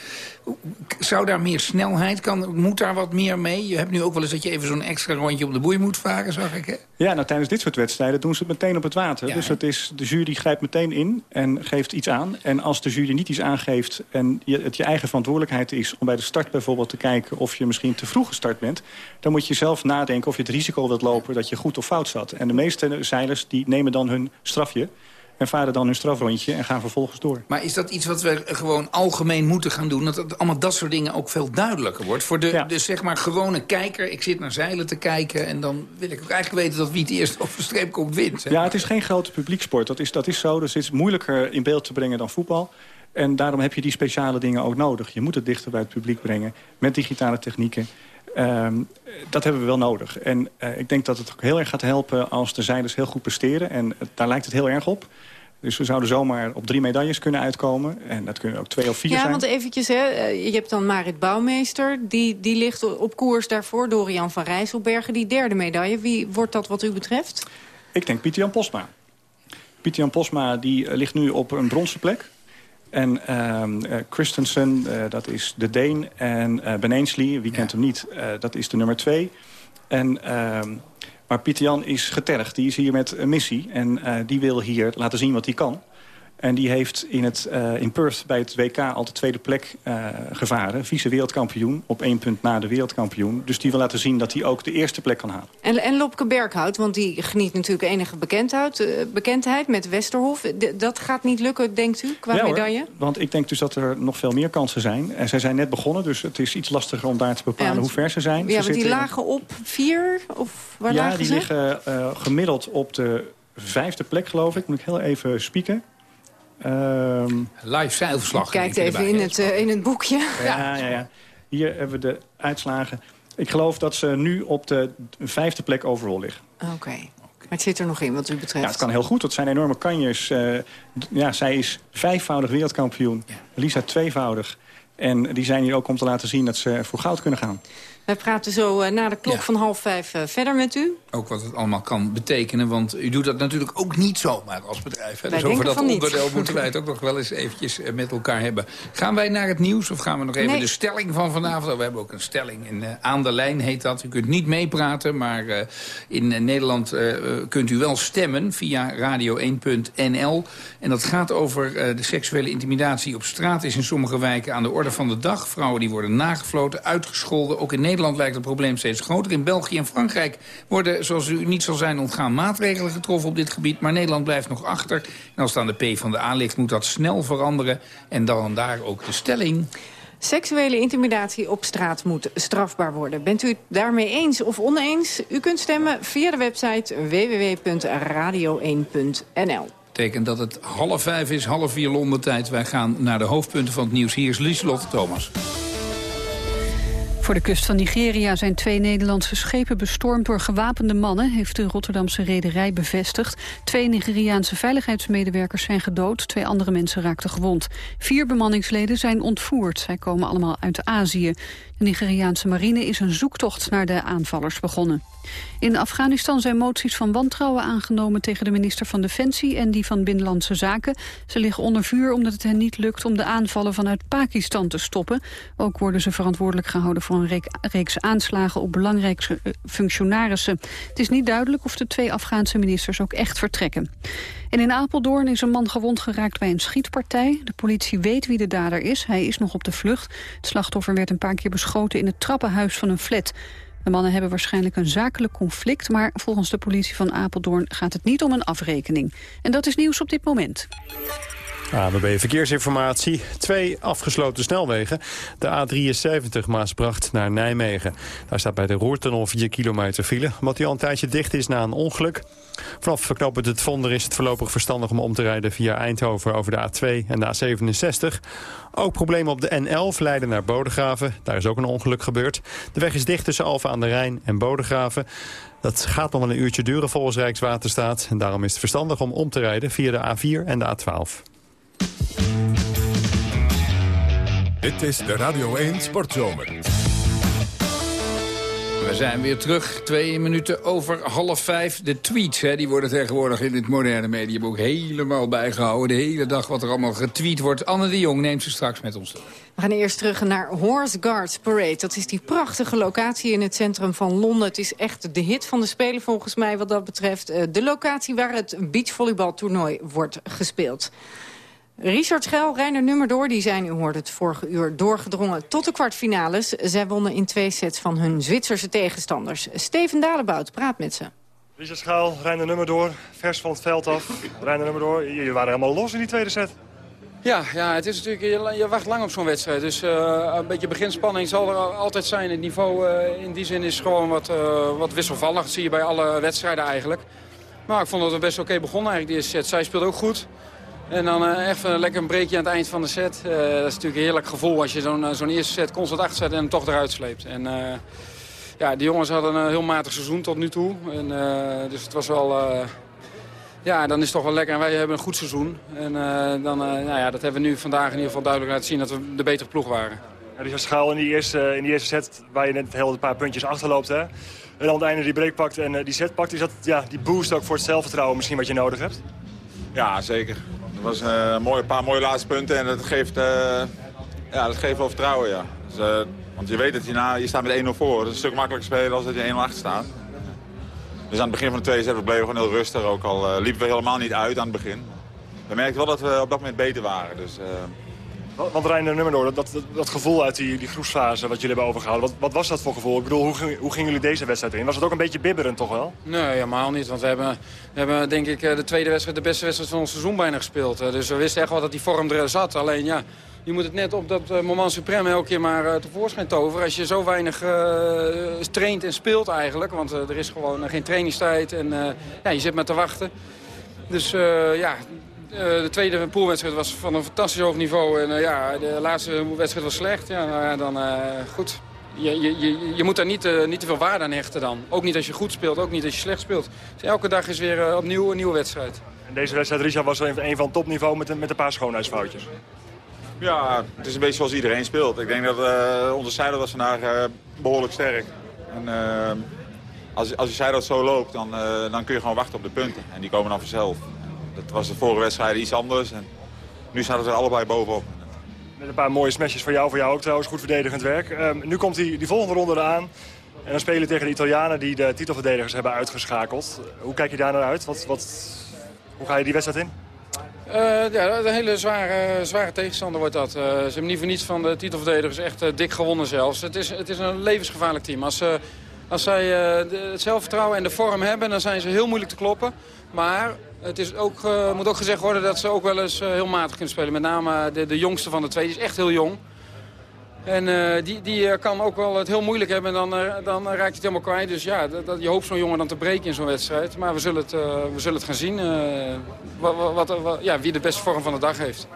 Zou daar meer snelheid, kan, moet daar wat meer mee? Je hebt nu ook wel eens dat je even zo'n extra rondje om de boei moet varen, zag ik, hè? Ja, nou tijdens dit soort wedstrijden doen ze het meteen op het water. Ja, dus het is, de jury grijpt meteen in en geeft iets aan. En als de jury niet iets aangeeft en je, het je eigen verantwoordelijkheid is... om bij de start bijvoorbeeld te kijken of je misschien te vroeg gestart bent... dan moet je zelf nadenken of je het risico wilt lopen dat je goed of fout zat. En de meeste zeilers die nemen dan hun strafje en varen dan hun strafrondje en gaan vervolgens door. Maar is dat iets wat we gewoon algemeen moeten gaan doen? Dat het allemaal dat soort dingen ook veel duidelijker wordt? Voor de, ja. de zeg maar gewone kijker, ik zit naar zeilen te kijken... en dan wil ik ook eigenlijk weten dat wie het eerst over de streep komt wint. Ja, het is geen grote publieksport, dat is, dat is zo. Dus het is moeilijker in beeld te brengen dan voetbal. En daarom heb je die speciale dingen ook nodig. Je moet het dichter bij het publiek brengen met digitale technieken. Um, dat hebben we wel nodig. En uh, ik denk dat het ook heel erg gaat helpen als de zeilers heel goed presteren. En uh, daar lijkt het heel erg op. Dus we zouden zomaar op drie medailles kunnen uitkomen. En dat kunnen ook twee of vier ja, zijn. Ja, want eventjes, hè, je hebt dan Marit Bouwmeester. Die, die ligt op koers daarvoor. Dorian van Rijsselbergen, die derde medaille. Wie wordt dat wat u betreft? Ik denk Pieter-Jan Posma. Pieter-Jan Posma die, ligt nu op een bronzen plek. En uh, Christensen, uh, dat is de Deen. En uh, Ben Ainsley, wie ja. kent hem niet, dat is de nummer twee. En, ehm, maar Pieter Jan is getergd. Die is hier met een missie. En die wil hier laten zien wat hij kan. En die heeft in, het, uh, in Perth bij het WK al de tweede plek uh, gevaren. Vice-wereldkampioen, op één punt na de wereldkampioen. Dus die wil laten zien dat hij ook de eerste plek kan halen. En, en Lopke Berghout, want die geniet natuurlijk enige bekendheid, uh, bekendheid met Westerhof. D dat gaat niet lukken, denkt u, qua ja, medaille? Hoor, want ik denk dus dat er nog veel meer kansen zijn. En zij zijn net begonnen, dus het is iets lastiger om daar te bepalen ja, hoe ver ze zijn. Ja, ze want die lagen op vier? Of waar ja, lagen die ze? liggen gemiddeld op de vijfde plek, geloof ik. Moet ik heel even spieken. Um, Live zeilverslag. Kijkt even erbij, in, het, uh, in het boekje. Ja, ja, ja. Hier hebben we de uitslagen. Ik geloof dat ze nu op de vijfde plek overal liggen. Oké. Okay. Maar het zit er nog in wat u betreft. Ja, het kan heel goed. Het zijn enorme kanjers. Uh, ja, zij is vijfvoudig wereldkampioen. Ja. Lisa tweevoudig. En die zijn hier ook om te laten zien dat ze voor goud kunnen gaan. Wij praten zo uh, na de klok ja. van half vijf uh, verder met u. Ook wat het allemaal kan betekenen, want u doet dat natuurlijk ook niet zomaar als bedrijf. Hè? Wij dus over dat onderdeel niet. moeten wij het ook nog wel eens eventjes uh, met elkaar hebben. Gaan wij naar het nieuws of gaan we nog even nee. de stelling van vanavond? Oh, we hebben ook een stelling in Aan de Lijn heet dat. U kunt niet meepraten, maar in Nederland kunt u wel stemmen via radio1.nl. En dat gaat over de seksuele intimidatie op straat. Is in sommige wijken aan de orde van de dag. Vrouwen die worden nagefloten, uitgescholden. Ook in Nederland lijkt het probleem steeds groter. In België en Frankrijk worden, zoals u niet zal zijn ontgaan, maatregelen getroffen op dit gebied. Maar Nederland blijft nog achter. En als het aan de P van de A ligt, moet dat snel veranderen. En dan daar ook de stelling. Seksuele intimidatie op straat moet strafbaar worden. Bent u het daarmee eens of oneens? U kunt stemmen via de website www.radio1.nl betekent dat het half vijf is, half vier Londen tijd. Wij gaan naar de hoofdpunten van het nieuws. Hier is Lieselotte Thomas. Voor de kust van Nigeria zijn twee Nederlandse schepen bestormd door gewapende mannen, heeft de Rotterdamse rederij bevestigd. Twee Nigeriaanse veiligheidsmedewerkers zijn gedood, twee andere mensen raakten gewond. Vier bemanningsleden zijn ontvoerd, zij komen allemaal uit Azië. De Nigeriaanse marine is een zoektocht naar de aanvallers begonnen. In Afghanistan zijn moties van wantrouwen aangenomen tegen de minister van Defensie en die van Binnenlandse Zaken. Ze liggen onder vuur omdat het hen niet lukt om de aanvallen vanuit Pakistan te stoppen. Ook worden ze verantwoordelijk gehouden voor een reeks aanslagen op belangrijke eh, functionarissen. Het is niet duidelijk of de twee Afghaanse ministers ook echt vertrekken. In Apeldoorn is een man gewond geraakt bij een schietpartij. De politie weet wie de dader is. Hij is nog op de vlucht. Het slachtoffer werd een paar keer beschoten in het trappenhuis van een flat. De mannen hebben waarschijnlijk een zakelijk conflict... maar volgens de politie van Apeldoorn gaat het niet om een afrekening. En dat is nieuws op dit moment. ABB Verkeersinformatie. Twee afgesloten snelwegen. De A73 Maasbracht naar Nijmegen. Daar staat bij de Roertunnel 4 kilometer file. Omdat die al een tijdje dicht is na een ongeluk. Vanaf verknopend het Vonder is het voorlopig verstandig om om te rijden via Eindhoven over de A2 en de A67. Ook problemen op de N11 leiden naar Bodegraven. Daar is ook een ongeluk gebeurd. De weg is dicht tussen Alphen aan de Rijn en Bodegraven. Dat gaat nog wel een uurtje duren volgens Rijkswaterstaat. En daarom is het verstandig om om te rijden via de A4 en de A12. Dit is de Radio 1 Sportzomer. Zijn weer terug, twee minuten over half vijf. De tweets, hè, die worden tegenwoordig in het moderne mediaboek helemaal bijgehouden. De hele dag wat er allemaal getweet wordt. Anne de Jong neemt ze straks met ons. We gaan eerst terug naar Horse Guards Parade. Dat is die prachtige locatie in het centrum van Londen. Het is echt de hit van de Spelen volgens mij wat dat betreft. Eh, de locatie waar het beachvolleybaltoernooi wordt gespeeld. Richard Schel, Reiner Nummerdoor, die zijn, u hoorde het vorige uur, doorgedrongen tot de kwartfinales. Zij wonnen in twee sets van hun Zwitserse tegenstanders. Steven Dalebout praat met ze. Richard Schaal, Reiner Nummerdoor, vers van het veld af. Reiner Nummerdoor, jullie waren helemaal los in die tweede set. Ja, ja het is natuurlijk, je, je wacht lang op zo'n wedstrijd. Dus uh, een beetje beginspanning zal er altijd zijn. Het niveau uh, in die zin is gewoon wat, uh, wat wisselvallig. Dat zie je bij alle wedstrijden eigenlijk. Maar ik vond dat we best oké begonnen eigenlijk, die eerste set. Zij speelde ook goed. En dan uh, even lekker een breekje aan het eind van de set. Uh, dat is natuurlijk een heerlijk gevoel als je zo'n uh, zo'n eerste set constant achterzet en hem toch eruit sleept. En ja, die jongens hadden een heel matig seizoen tot nu toe. En, dus het was wel... ja, dan is het toch wel lekker. En wij hebben een goed seizoen. En dan, nou ja, dat hebben we nu vandaag in ieder geval duidelijk laten zien dat we de betere ploeg waren. Ja, die schaal in die, eerste, in die eerste set waar je net heel een paar puntjes achterloopt. Hè? En dan aan het einde die break pakt en die set pakt. Is dat ja, die boost ook voor het zelfvertrouwen misschien wat je nodig hebt? Ja, zeker. Was eh, een paar mooie laatste punten en dat geeft, uh, ja, dat geeft wel vertrouwen. Ja. Dus, uh, want je weet dat je, na, je staat met 1-0 voor. Dat is een stuk makkelijker spelen als dat je 1-0 achter staat. Dus aan het begin van de tweede set we bleven gewoon heel rustig. Ook al liepen we helemaal niet uit aan het begin. We merkten wel dat we op dat moment beter waren. Dus, want Reiner Nummerdoor, dat, dat, dat, gevoel uit die, die wat jullie hebben overgehouden, wat, wat, was dat voor gevoel? Ik bedoel, hoe, hoe gingen jullie deze wedstrijd in? Was het ook een beetje bibberend toch wel? Nee, helemaal niet. Want we hebben, we hebben denk ik de tweede wedstrijd, de beste wedstrijd van ons seizoen bijna gespeeld. Dus we wisten echt wel dat die vorm er zat. Alleen ja, je moet het net op dat moment supreme elke keer maar tevoorschijn toveren. Als je zo weinig traint en speelt eigenlijk. Want er is gewoon geen trainingstijd en ja, je zit maar te wachten. Dus ja, de tweede poolwedstrijd was van een fantastisch hoog niveau. En uh, ja, de laatste wedstrijd was slecht. Ja, nou ja dan uh, goed. Je, je, je, je, moet daar niet, niet te veel waarde aan hechten dan. Ook niet als je goed speelt, ook niet als je slecht speelt. Dus elke dag is weer opnieuw een nieuwe wedstrijd. En deze wedstrijd, Richard, was een, een van topniveau met, met een paar schoonheidsfoutjes. Ja, het is een beetje zoals iedereen speelt. Ik denk dat onze zijde was vandaag behoorlijk sterk. En, als, als je zijde zo loopt, dan, dan kun je gewoon wachten op de punten. En die komen dan vanzelf. Dat was de vorige wedstrijd iets anders. En nu staan ze er allebei bovenop. Met een paar mooie smashes voor jou, voor jou ook trouwens. Goed verdedigend werk. Um, nu komt die, die volgende ronde eraan. En dan spelen tegen de Italianen die de titelverdedigers hebben uitgeschakeld. Hoe kijk je daar naar uit? Wat, wat, hoe ga je die wedstrijd in? Uh, ja, een hele zware, zware tegenstander wordt dat. Uh, ze hebben niet voor niets van de titelverdedigers echt uh, dik gewonnen zelfs. Het is, het is een levensgevaarlijk team. Als, als zij het zelfvertrouwen en de vorm hebben, dan zijn ze heel moeilijk te kloppen. Maar het is ook, uh, moet ook gezegd worden dat ze ook wel eens uh, heel matig kunnen spelen. Met name de, de jongste van de twee, die is echt heel jong. En die, die kan ook wel het heel moeilijk hebben en dan, dan raakt hij het helemaal kwijt. Dus ja, dat, je hoopt zo'n jongen dan te breken in zo'n wedstrijd. Maar we zullen het, we zullen het gaan zien wat, wat, ja, wie de beste vorm van de dag heeft.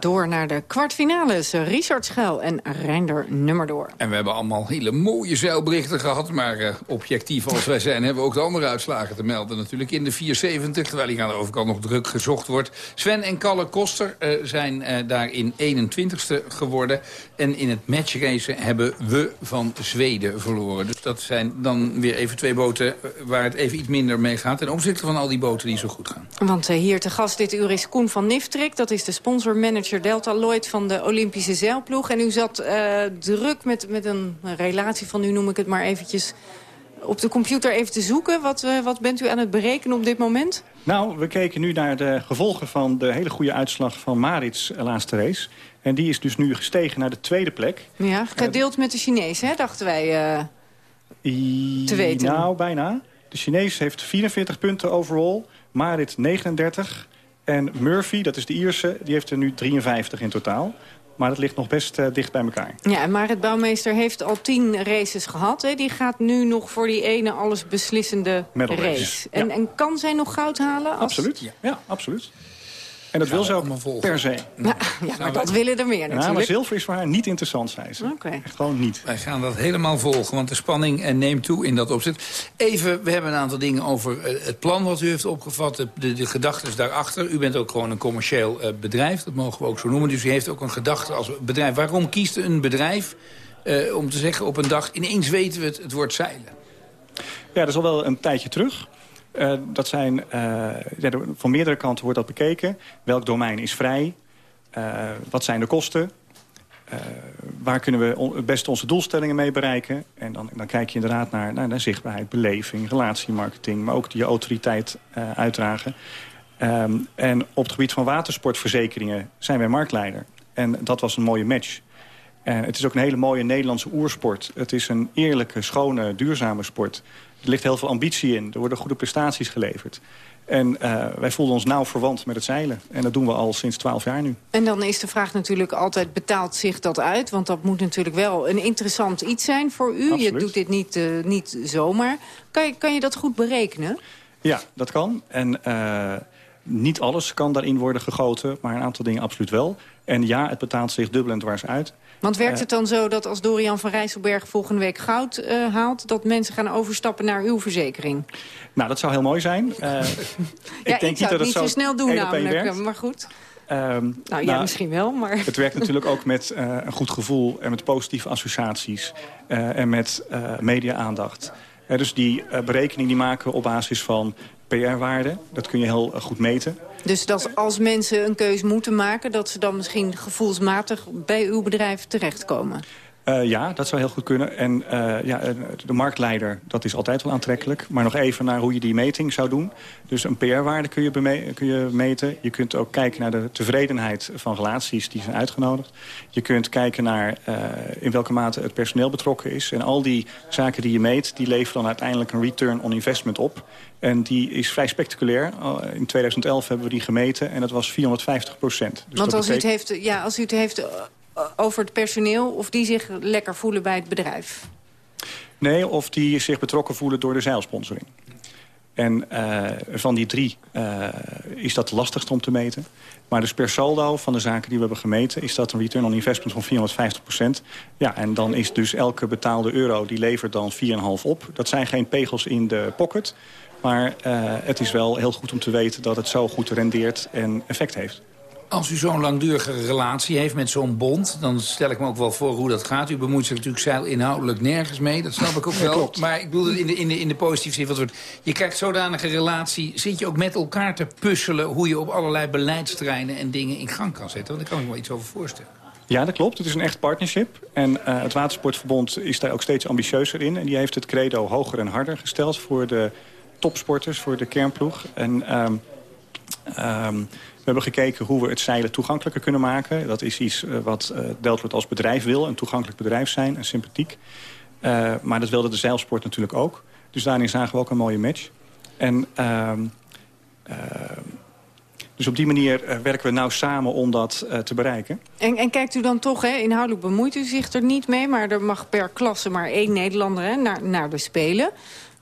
Door naar de kwartfinales. Richard Schuil en Reinder Nummerdoor. En we hebben allemaal hele mooie zeilberichten gehad. Maar uh, objectief als wij zijn, hebben we ook de andere uitslagen te melden. Natuurlijk in de 470, terwijl hij aan de overkant nog druk gezocht wordt. Sven en Kalle Koster uh, zijn uh, daar in 21ste geworden. En in het matchracen hebben we van Zweden verloren. Dus dat zijn dan weer even twee boten waar het even iets minder mee gaat. Ten opzichte van al die boten die zo goed gaan. Want hier te gast dit uur is Koen van Niftrik. Dat is de sponsormanager Delta Lloyd van de Olympische zeilploeg. En u zat uh, druk met, met een relatie van u, noem ik het maar eventjes... op de computer even te zoeken. Wat, uh, wat bent u aan het berekenen op dit moment? Nou, we keken nu naar de gevolgen van de hele goede uitslag van Marits laatste race. En die is dus nu gestegen naar de tweede plek. Ja, gedeeld met de Chinezen, hè, dachten wij uh, te weten. Nou, bijna. De Chinees heeft 44 punten overall. Marit 39. En Murphy, dat is de Ierse, die heeft er nu 53 in totaal. Maar dat ligt nog best uh, dicht bij elkaar. Ja, maar het bouwmeester heeft al tien races gehad. Hè? Die gaat nu nog voor die ene alles beslissende Medal race. race. En, Ja. en kan zij nog goud halen? Als... Absoluut, ja. ja, absoluut. En dat wil ze ook per se. Ja, ja, maar dat willen er meer Ja, maar natuurlijk. zilver is voor haar niet interessant, zei ze. Gewoon niet. Wij gaan dat helemaal volgen, want de spanning eh, neemt toe in dat opzet. Even, we hebben een aantal dingen over eh, het plan wat u heeft opgevat, de, de, de gedachten daarachter. U bent ook gewoon een commercieel eh, bedrijf, dat mogen we ook zo noemen. Dus u heeft ook een gedachte als bedrijf. Waarom kiest een bedrijf eh, om te zeggen op een dag... ineens weten we het, het wordt zeilen? Ja, dat is al wel een tijdje terug. Eh, dat zijn, eh, van meerdere kanten wordt dat bekeken. Welk domein is vrij? Eh, wat zijn de kosten? Waar kunnen we het beste onze doelstellingen mee bereiken? En dan, dan kijk je inderdaad naar, naar, naar zichtbaarheid, beleving, relatiemarketing... maar ook die autoriteit uitdragen. Ehm, en op het gebied van watersportverzekeringen zijn wij marktleider. En dat was een mooie match. Het is ook een hele mooie Nederlandse oersport. Het is een eerlijke, schone, duurzame sport. Er ligt heel veel ambitie in. Er worden goede prestaties geleverd. En eh, wij voelden ons nauw verwant met het zeilen. En dat doen we al sinds twaalf jaar nu. En dan is de vraag natuurlijk altijd, betaalt zich dat uit? Want dat moet natuurlijk wel een interessant iets zijn voor u. Je doet dit niet, eh, niet zomaar. Kan je, kan je dat goed berekenen? Ja, dat kan. En eh, niet alles kan daarin worden gegoten. Maar een aantal dingen absoluut wel. En ja, het betaalt zich dubbel en dwars uit. Want werkt het dan zo dat als Dorian van Rijsselberg volgende week goud eh, haalt... dat mensen gaan overstappen naar uw verzekering? Nou, dat zou heel mooi zijn. Eh, ja, ik, denk niet zou dat het niet zo snel doen namelijk. Maar goed, Ehm, nou ja, misschien wel, maar... Het werkt natuurlijk ook met eh, een goed gevoel en met positieve associaties. en met eh, media-aandacht. Dus die berekening die maken we op basis van PR-waarde. Dat kun je heel eh, goed meten. Dus dat als mensen een keus moeten maken... dat ze dan misschien gevoelsmatig bij uw bedrijf terechtkomen? Eh, ja, dat zou heel goed kunnen. En eh, ja, de marktleider, dat is altijd wel aantrekkelijk. Maar nog even naar hoe je die meting zou doen. Dus een PR-waarde kun, je kun je meten. Je kunt ook kijken naar de tevredenheid van relaties die zijn uitgenodigd. Je kunt kijken naar in welke mate het personeel betrokken is. En al die zaken die je meet, die leveren dan uiteindelijk een return on investment op. En die is vrij spectaculair. Al In 2011 hebben we die gemeten en dat was 450 procent. Dus Want als u, het heeft, ja, als u het heeft eh, over het personeel... of die zich lekker voelen bij het bedrijf? Nee, of die zich betrokken voelen door de zeilsponsoring. En eh, van die drie eh, is dat het lastigst om te meten. Maar dus per saldo van de zaken die we hebben gemeten... is dat een return on investment van 450 procent. Ja, en dan is dus elke betaalde euro, die levert dan 4,5 op. Dat zijn geen pegels in de pocket. Maar eh, het is wel heel goed om te weten dat het zo goed rendeert en effect heeft. Als u zo'n langdurige relatie heeft met zo'n bond... dan stel ik me ook wel voor hoe dat gaat. U bemoeit zich natuurlijk zeil inhoudelijk nergens mee. Dat snap ik ook wel. Maar ik bedoel het in de, in de, in de positieve zin van het woord. Je krijgt zodanige relatie. Zit je ook met elkaar te puzzelen... hoe je op allerlei beleidsterreinen en dingen in gang kan zetten? Want daar kan ik me wel iets over voorstellen. Ja, dat klopt. Het is een echt partnership. En eh, het Watersportverbond is daar ook steeds ambitieuzer in. En die heeft het credo hoger en harder gesteld voor de topsporters, voor de kernploeg. En ehm, ehm, we hebben gekeken hoe we het zeilen toegankelijker kunnen maken. Dat is iets eh, wat Deltwood als bedrijf wil. Een toegankelijk bedrijf zijn en sympathiek. Eh, maar dat wilde de zeilsport natuurlijk ook. Dus daarin zagen we ook een mooie match. En... ehm, dus op die manier werken we nou samen om dat te bereiken. En, en kijkt u dan toch, hè, inhoudelijk bemoeit u zich er niet mee... maar er mag per klasse maar één Nederlander hè, naar, naar de Spelen.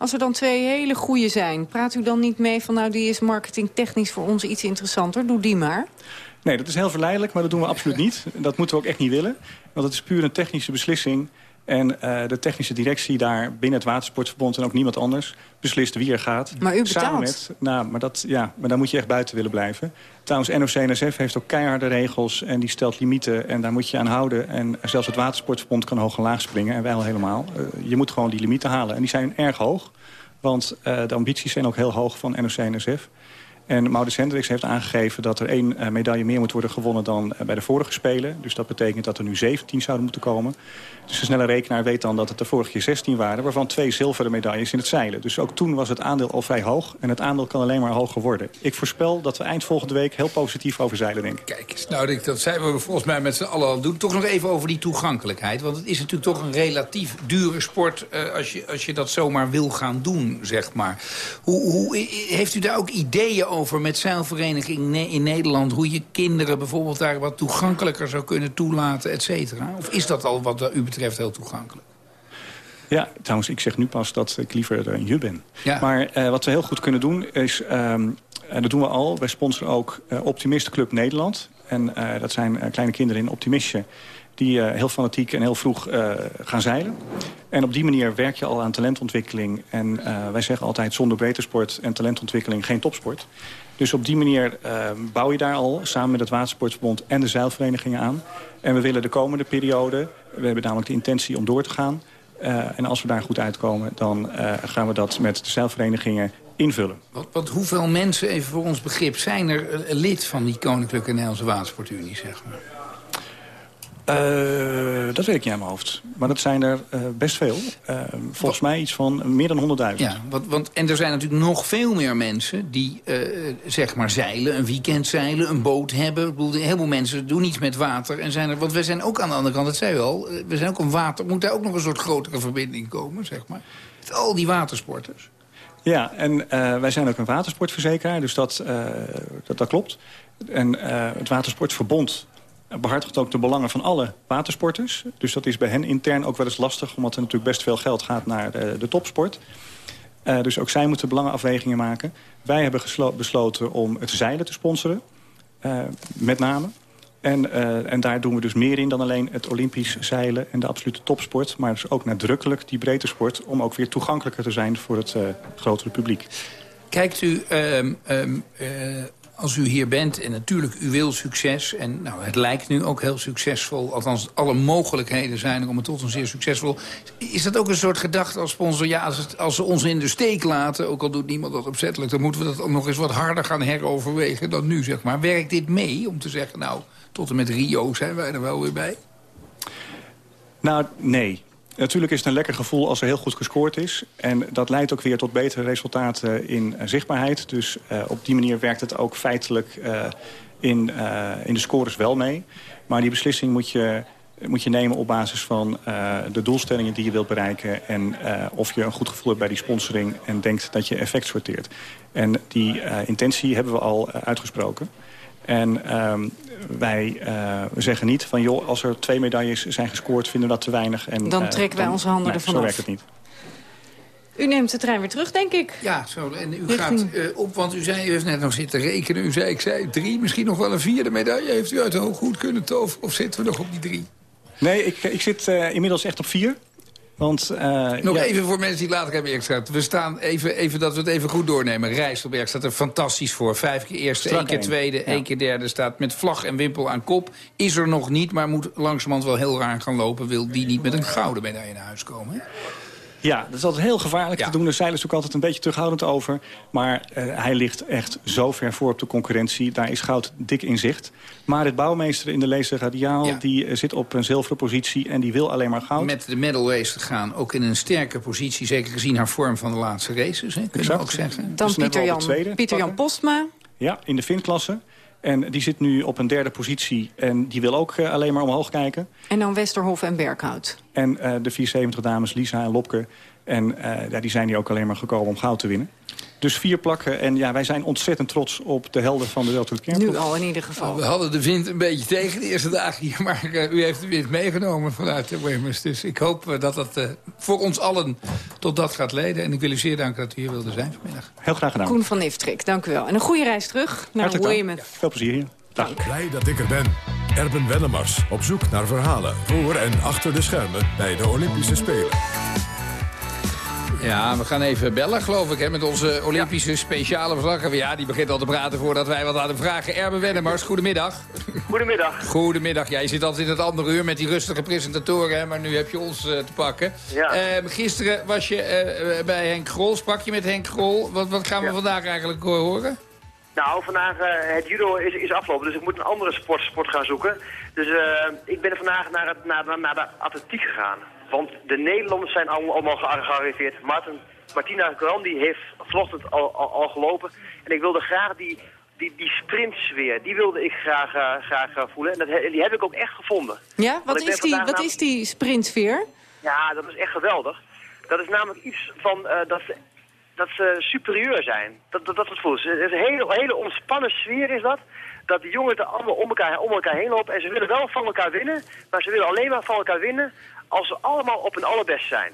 Als er dan twee hele goede zijn, praat u dan niet mee van... nou, die is marketingtechnisch voor ons iets interessanter, doe die maar. Nee, dat is heel verleidelijk, maar dat doen we absoluut niet. Dat moeten we ook echt niet willen. Want het is puur een technische beslissing. En uh, de technische directie daar binnen het Watersportverbond... en ook niemand anders beslist wie er gaat. Maar u betaalt. Samen met, nou, maar, dat, ja, maar daar moet je echt buiten willen blijven. Trouwens, NOC-NSF heeft ook keiharde regels... en die stelt limieten en daar moet je aan houden. En zelfs het Watersportverbond kan hoog en laag springen. En wij al helemaal. Uh, je moet gewoon die limieten halen. En die zijn erg hoog. Want uh, de ambities zijn ook heel hoog van NOC-NSF. En Maudis Hendricks heeft aangegeven dat er één uh, medaille meer moet worden gewonnen dan uh, bij de vorige Spelen. Dus dat betekent dat er nu 17 zouden moeten komen. Dus de snelle rekenaar weet dan dat het de vorige keer 16 waren... waarvan twee zilveren medailles in het zeilen. Dus ook toen was het aandeel al vrij hoog. En het aandeel kan alleen maar hoger worden. Ik voorspel dat we eind volgende week heel positief over zeilen denken. Kijk nou, dat zijn we volgens mij met z'n allen al doen. Toch nog even over die toegankelijkheid. Want het is natuurlijk toch een relatief dure sport... Uh, als, je, als je dat zomaar wil gaan doen, zeg maar. Hoe, hoe, heeft u daar ook ideeën over met zeilvereniging in Nederland... hoe je kinderen bijvoorbeeld daar wat toegankelijker zou kunnen toelaten, et cetera? Of is dat al wat u betreft heel toegankelijk. Ja, trouwens, ik zeg nu pas dat ik liever een je ben. Ja. Maar uh, wat we heel goed kunnen doen is, um, en dat doen we al... wij sponsoren ook uh, Optimist Club Nederland. En uh, dat zijn kleine kinderen in Optimistje die heel fanatiek en heel vroeg gaan zeilen. En op die manier werk je al aan talentontwikkeling. En wij zeggen altijd zonder betersport en talentontwikkeling geen topsport. Dus op die manier bouw je daar al samen met het Watersportverbond en de zeilverenigingen aan. En we willen de komende periode, we hebben namelijk de intentie om door te gaan... En als we daar goed uitkomen, dan gaan we dat met de zeilverenigingen invullen. Want, want, hoeveel mensen, even voor ons begrip, zijn er lid van die Koninklijke Nederlandse Watersportunie, zeg maar? Uh, dat weet ik niet aan mijn hoofd. Maar dat zijn er uh, best veel. Uh, volgens mij iets van meer dan 100.000. Ja, want, want, en er zijn natuurlijk nog veel meer mensen die zeg maar zeilen, een weekend zeilen, een boot hebben. Ik bedoel, heel veel mensen doen iets met water. En zijn er, want we zijn ook aan de andere kant, dat zei u al, we zijn ook een water. Moet daar ook nog een soort grotere verbinding komen, zeg maar? Met al die watersporters. Ja, en wij zijn ook een watersportverzekeraar, dus dat, dat, dat klopt. En het Watersportverbond behartigt ook de belangen van alle watersporters. Dus dat is bij hen intern ook wel eens lastig... omdat er natuurlijk best veel geld gaat naar de, de topsport. Uh, dus ook zij moeten belangenafwegingen maken. Wij hebben besloten om het zeilen te sponsoren, uh, met name. En, en daar doen we dus meer in dan alleen het Olympisch zeilen en de absolute topsport. Maar dus ook nadrukkelijk die breedte sport... om ook weer toegankelijker te zijn voor het grotere publiek. Kijkt u um, um, als u hier bent en natuurlijk u wil succes... en nou, het lijkt nu ook heel succesvol... althans alle mogelijkheden zijn om het tot een zeer succesvol... is dat ook een soort gedachte als sponsor... ja, als, als ze ons in de steek laten, ook al doet niemand dat opzettelijk... dan moeten we dat nog eens wat harder gaan heroverwegen dan nu, zeg maar. Werkt dit mee om te zeggen, nou, tot en met Rio zijn wij er wel weer bij? Nou, nee. Natuurlijk is het een lekker gevoel als er heel goed gescoord is. En dat leidt ook weer tot betere resultaten in uh, zichtbaarheid. Dus uh, op die manier werkt het ook feitelijk uh, in, in de scores wel mee. Maar die beslissing moet je, moet je nemen op basis van de doelstellingen die je wilt bereiken. En of je een goed gevoel hebt bij die sponsoring en denkt dat je effect sorteert. En die intentie hebben we al uitgesproken. En um, wij uh, zeggen niet van, joh, als er twee medailles zijn gescoord... vinden we dat te weinig. En, dan trekken wij onze handen nee, ervan zo af. werkt het niet. U neemt de trein weer terug, denk ik. Ja, zo, en u gaat uh, op, want u zei, u heeft net nog zitten rekenen. U zei, ik zei drie, misschien nog wel een vierde medaille. Heeft u uit de hoog goed kunnen toveren of zitten we nog op die drie? Nee, ik, ik zit uh, inmiddels echt op vier. Want, uh, Nog ja. even voor mensen die later hebben ingezet. We staan even, even dat we het even goed doornemen. Rijsselberg staat er fantastisch voor. Vijf keer eerste, Strak één keer tweede, Ja. één keer derde. Staat met vlag en wimpel aan kop. Is er nog niet, maar moet langzamerhand wel heel raar gaan lopen. Wil die niet met een gouden medaille naar huis komen. Hè? Ja, dat is altijd heel gevaarlijk te doen. De zeilen is ook altijd een beetje terughoudend over. Maar uh, hij ligt echt zo ver voor op de concurrentie. Daar is goud dik in zicht. Maar het bouwmeester in de Leese Radiaal... Ja. die uh, zit op een zilveren positie en die wil alleen maar goud. Met de medal race te gaan. Ook in een sterke positie. Zeker gezien haar vorm van de laatste races. Hè, kunnen we ook zeggen. Dan Dus net Pieter Jan, Pieter Jan. Postma. Ja, in de vinklasse. En die zit nu op een derde positie. En die wil ook uh, alleen maar omhoog kijken. En dan Westerhof en Berghout. En uh, de 470 dames, Lisa en Lopke. En uh, ja, die zijn hier ook alleen maar gekomen om goud te winnen. Dus vier plakken. En ja, wij zijn ontzettend trots op de helden van de Delta Nu al in ieder geval. We hadden de wind een beetje tegen de eerste dagen hier. Maar uh, u heeft de wind meegenomen vanuit de Weymouth. Dus ik hoop uh, dat dat uh, voor ons allen tot dat gaat leiden. En ik wil u zeer danken dat u hier wilde zijn vanmiddag. Heel graag gedaan. Koen van Iftrik, dank u wel. En een goede reis terug naar Hartelijk dank. Weymouth. Veel plezier hier. Dank. Blij dat ik er ben. Erben Wennemars op zoek naar verhalen voor en achter de schermen bij de Olympische Spelen. Ja, we gaan even bellen, geloof ik, hè, met onze Olympische speciale verslaggever. Ja, die begint al te praten voordat wij wat hadden vragen. Erben Wennemars, goedemiddag. Goedemiddag. Goedemiddag. Ja, je zit altijd in het andere uur met die rustige presentatoren, hè, maar nu heb je ons eh, te pakken. Ja. Eh, gisteren was je eh, bij Henk Grol, sprak je met Henk Grol. Wat, wat gaan we vandaag eigenlijk eh, horen? Nou, vandaag het judo is, is afgelopen, dus ik moet een andere sport, sport gaan zoeken. Dus ik ben vandaag naar, het, naar, naar de atletiek gegaan. Want de Nederlanders zijn allemaal, gearriveerd. Martin, Martina Grandi heeft vanochtend al, al, al, gelopen. En ik wilde graag die, die, die sprintsfeer, die wilde ik graag, uh, graag voelen. En dat, die heb ik ook echt gevonden. Ja, wat, is die, wat is die sprintsfeer? Ja, dat is echt geweldig. Dat is namelijk iets van dat ze dat ze superieur zijn. Dat, dat, dat het voelt. Het is een hele, hele ontspannen sfeer is dat. Dat de jongens er allemaal om elkaar, om elkaar heen lopen. En ze willen wel van elkaar winnen. Maar ze willen alleen maar van elkaar winnen als ze allemaal op hun allerbest zijn.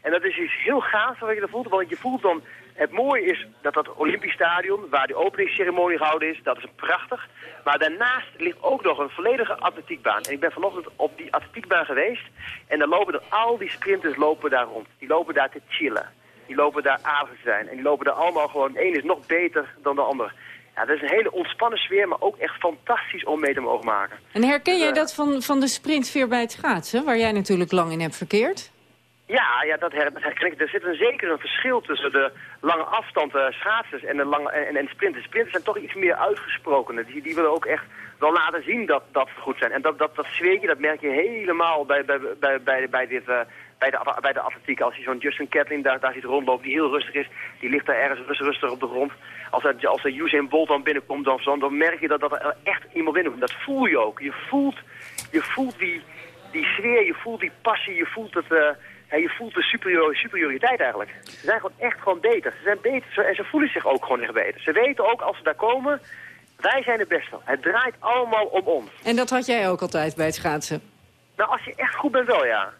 En dat is iets heel gaafs wat je er voelt. Want je voelt dan... Het mooie is dat dat Olympisch Stadion, waar de openingsceremonie gehouden is, dat is prachtig. Maar daarnaast ligt ook nog een volledige atletiekbaan. En ik ben vanochtend op die atletiekbaan geweest. En dan lopen er al die sprinters lopen daar rond. Die lopen daar te chillen die lopen daar aardig te zijn. En die lopen daar allemaal gewoon, een is nog beter dan de ander. Ja, dat is een hele ontspannen sfeer, maar ook echt fantastisch om mee te mogen maken. En herken Dus, jij eh, dat van, van de sprintsfeer bij het schaatsen, waar jij natuurlijk lang in hebt verkeerd? Ja, ja dat, her, dat herken ik. Er zit een, zeker een verschil tussen de lange afstand eh, schaatsers en de lange, en, en sprinters. Sprinters zijn toch iets meer uitgesproken. Die, die willen ook echt wel laten zien dat, dat ze goed zijn. En dat, dat, dat dat merk je helemaal bij, bij, bij, bij, bij dit... eh, bij de, bij de atletiek. Als je zo'n Justin Catlin daar, daar ziet rondlopen, die heel rustig is, die ligt daar ergens rustig, rustig op de grond. Als er, als er Usain Bolt dan binnenkomt, dan, dan, dan merk je dat, dat er echt iemand binnenkomt. Dat voel je ook. Je voelt, je voelt die, die sfeer, je voelt die passie, je voelt het... ja, je voelt de superior, superioriteit eigenlijk. Ze zijn gewoon echt gewoon beter. Ze zijn beter en ze voelen zich ook gewoon echt beter. Ze weten ook als ze daar komen, wij zijn de beste. Het draait allemaal om ons. En dat had jij ook altijd bij het schaatsen? Nou, als je echt goed bent wel, ja.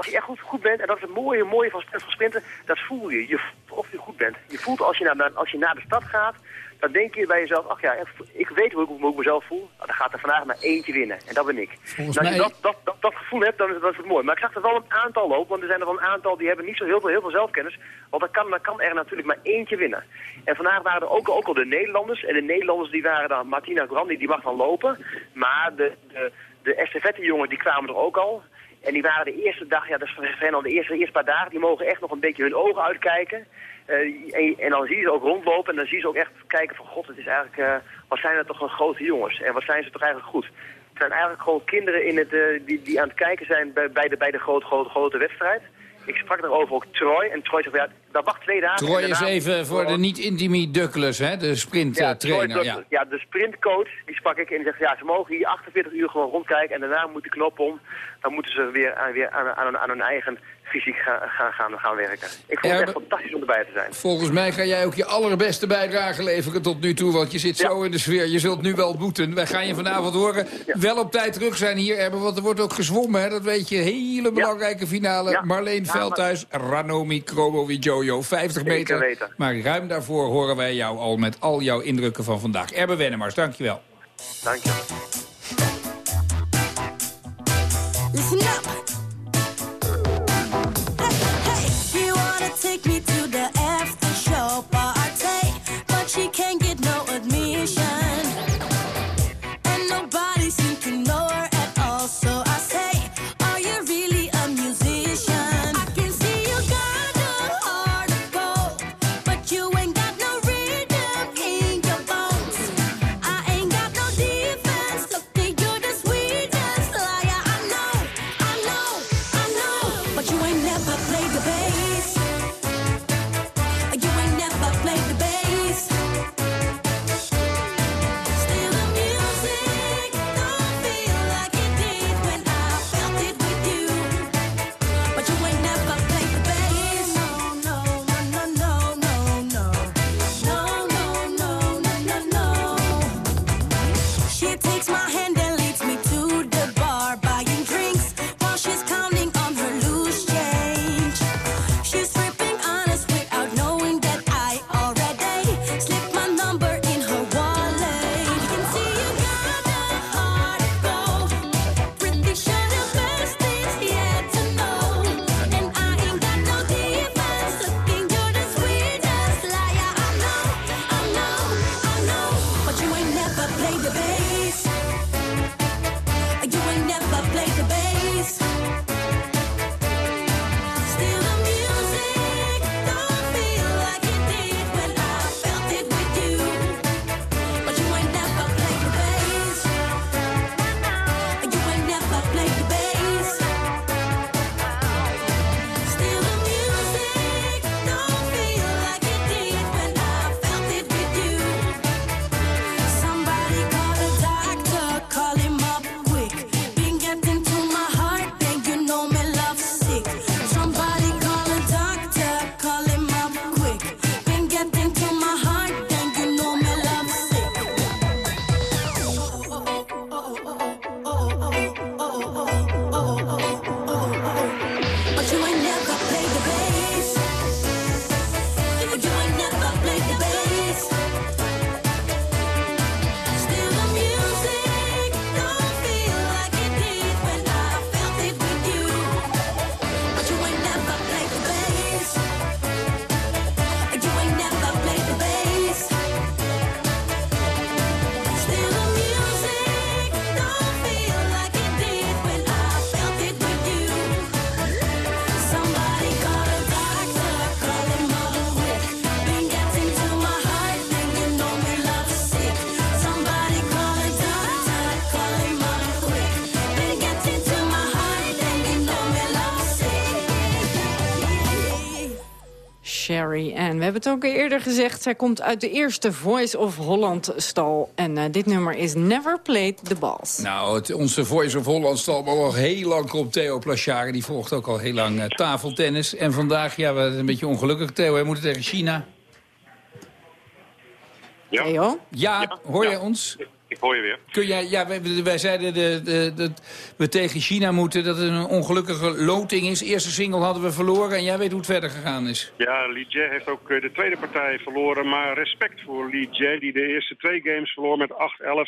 Als je echt goed, goed bent, en dat is het mooie, mooie van, van sprinten, dat voel je. Je voelt of je goed bent. Je voelt als je naar, als je naar de stad gaat, dan denk je bij jezelf, ach ja, ik weet hoe ik, hoe ik mezelf voel. Nou, dan gaat er vandaag maar eentje winnen. En dat ben ik. Volgens En als je mij- dat, dat, dat, dat gevoel hebt, dan is, dan is het mooi. Maar ik zag er wel een aantal lopen, want er zijn er wel een aantal die hebben niet zo heel veel, heel veel zelfkennis. Want dan kan, dan kan er natuurlijk maar eentje winnen. En vandaag waren er ook, ook al de Nederlanders. En de Nederlanders die waren dan, Martina Grandi, die mag dan lopen. Maar de, de, de estafette-jongen, die kwamen er ook al. En die waren de eerste dag, ja, dat hen al de eerste, eerste paar dagen, die mogen echt nog een beetje hun ogen uitkijken. Eh, en, dan zie je ze ook rondlopen en dan zie je ze ook echt kijken van, god, het is eigenlijk, eh, wat zijn er toch een grote jongens. En wat zijn ze toch eigenlijk goed. Het zijn eigenlijk gewoon kinderen in het, eh, die, die aan het kijken zijn bij, bij de, bij de grote, grote, grote wedstrijd. Ik sprak daarover ook Troy. En Troy van, ja, dat wacht twee dagen. Troy is even voor de niet-intimi Douglas, hè, de sprinttrainer. Ja, Douglas. ja, de sprintcoach, die sprak ik en die zegt, ja, ze mogen hier 48 uur gewoon rondkijken en daarna moet de knop om. Dan moeten ze weer aan, weer aan, aan, hun- aan hun eigen fysiek gaan, gaan, gaan, werken. Ik vond het echt fantastisch om erbij te zijn. Volgens mij ga jij ook je allerbeste bijdrage leveren tot nu toe. Want je zit zo in de sfeer. Je zult nu wel boeten. Wij gaan je vanavond horen. Wel op tijd terug zijn hier, Erben. Want er wordt ook gezwommen. Hè? Dat weet je. Hele belangrijke finale. Marleen Ja, maar- Veldhuis, Ranomi Kromowidjojo. 50 Zeker meter. Maar ruim daarvoor horen wij jou al met al jouw indrukken van vandaag. Erben Wennemars, dankjewel. Dank je. Listen up. Mary Ann. We hebben het ook eerder gezegd. Zij komt uit de eerste Voice of Holland stal. En eh, dit nummer is Never Played the Balls. Nou, het, onze Voice of Holland stal al heel lang op Theo Plachard. Die volgt ook al heel lang eh, tafeltennis. En vandaag, ja, we een beetje ongelukkig. Theo, wij moeten tegen China. Ja. Theo? Ja, hoor je ons? Hoor je weer. Kun jij, ja, wij, wij zeiden de, de, dat we tegen China moeten, dat het een ongelukkige loting is. Eerste single hadden we verloren en jij weet hoe het verder gegaan is. Ja, Li Jie heeft ook eh, de tweede partij verloren. Maar respect voor Li Jie, die de eerste twee games verloor met 8-11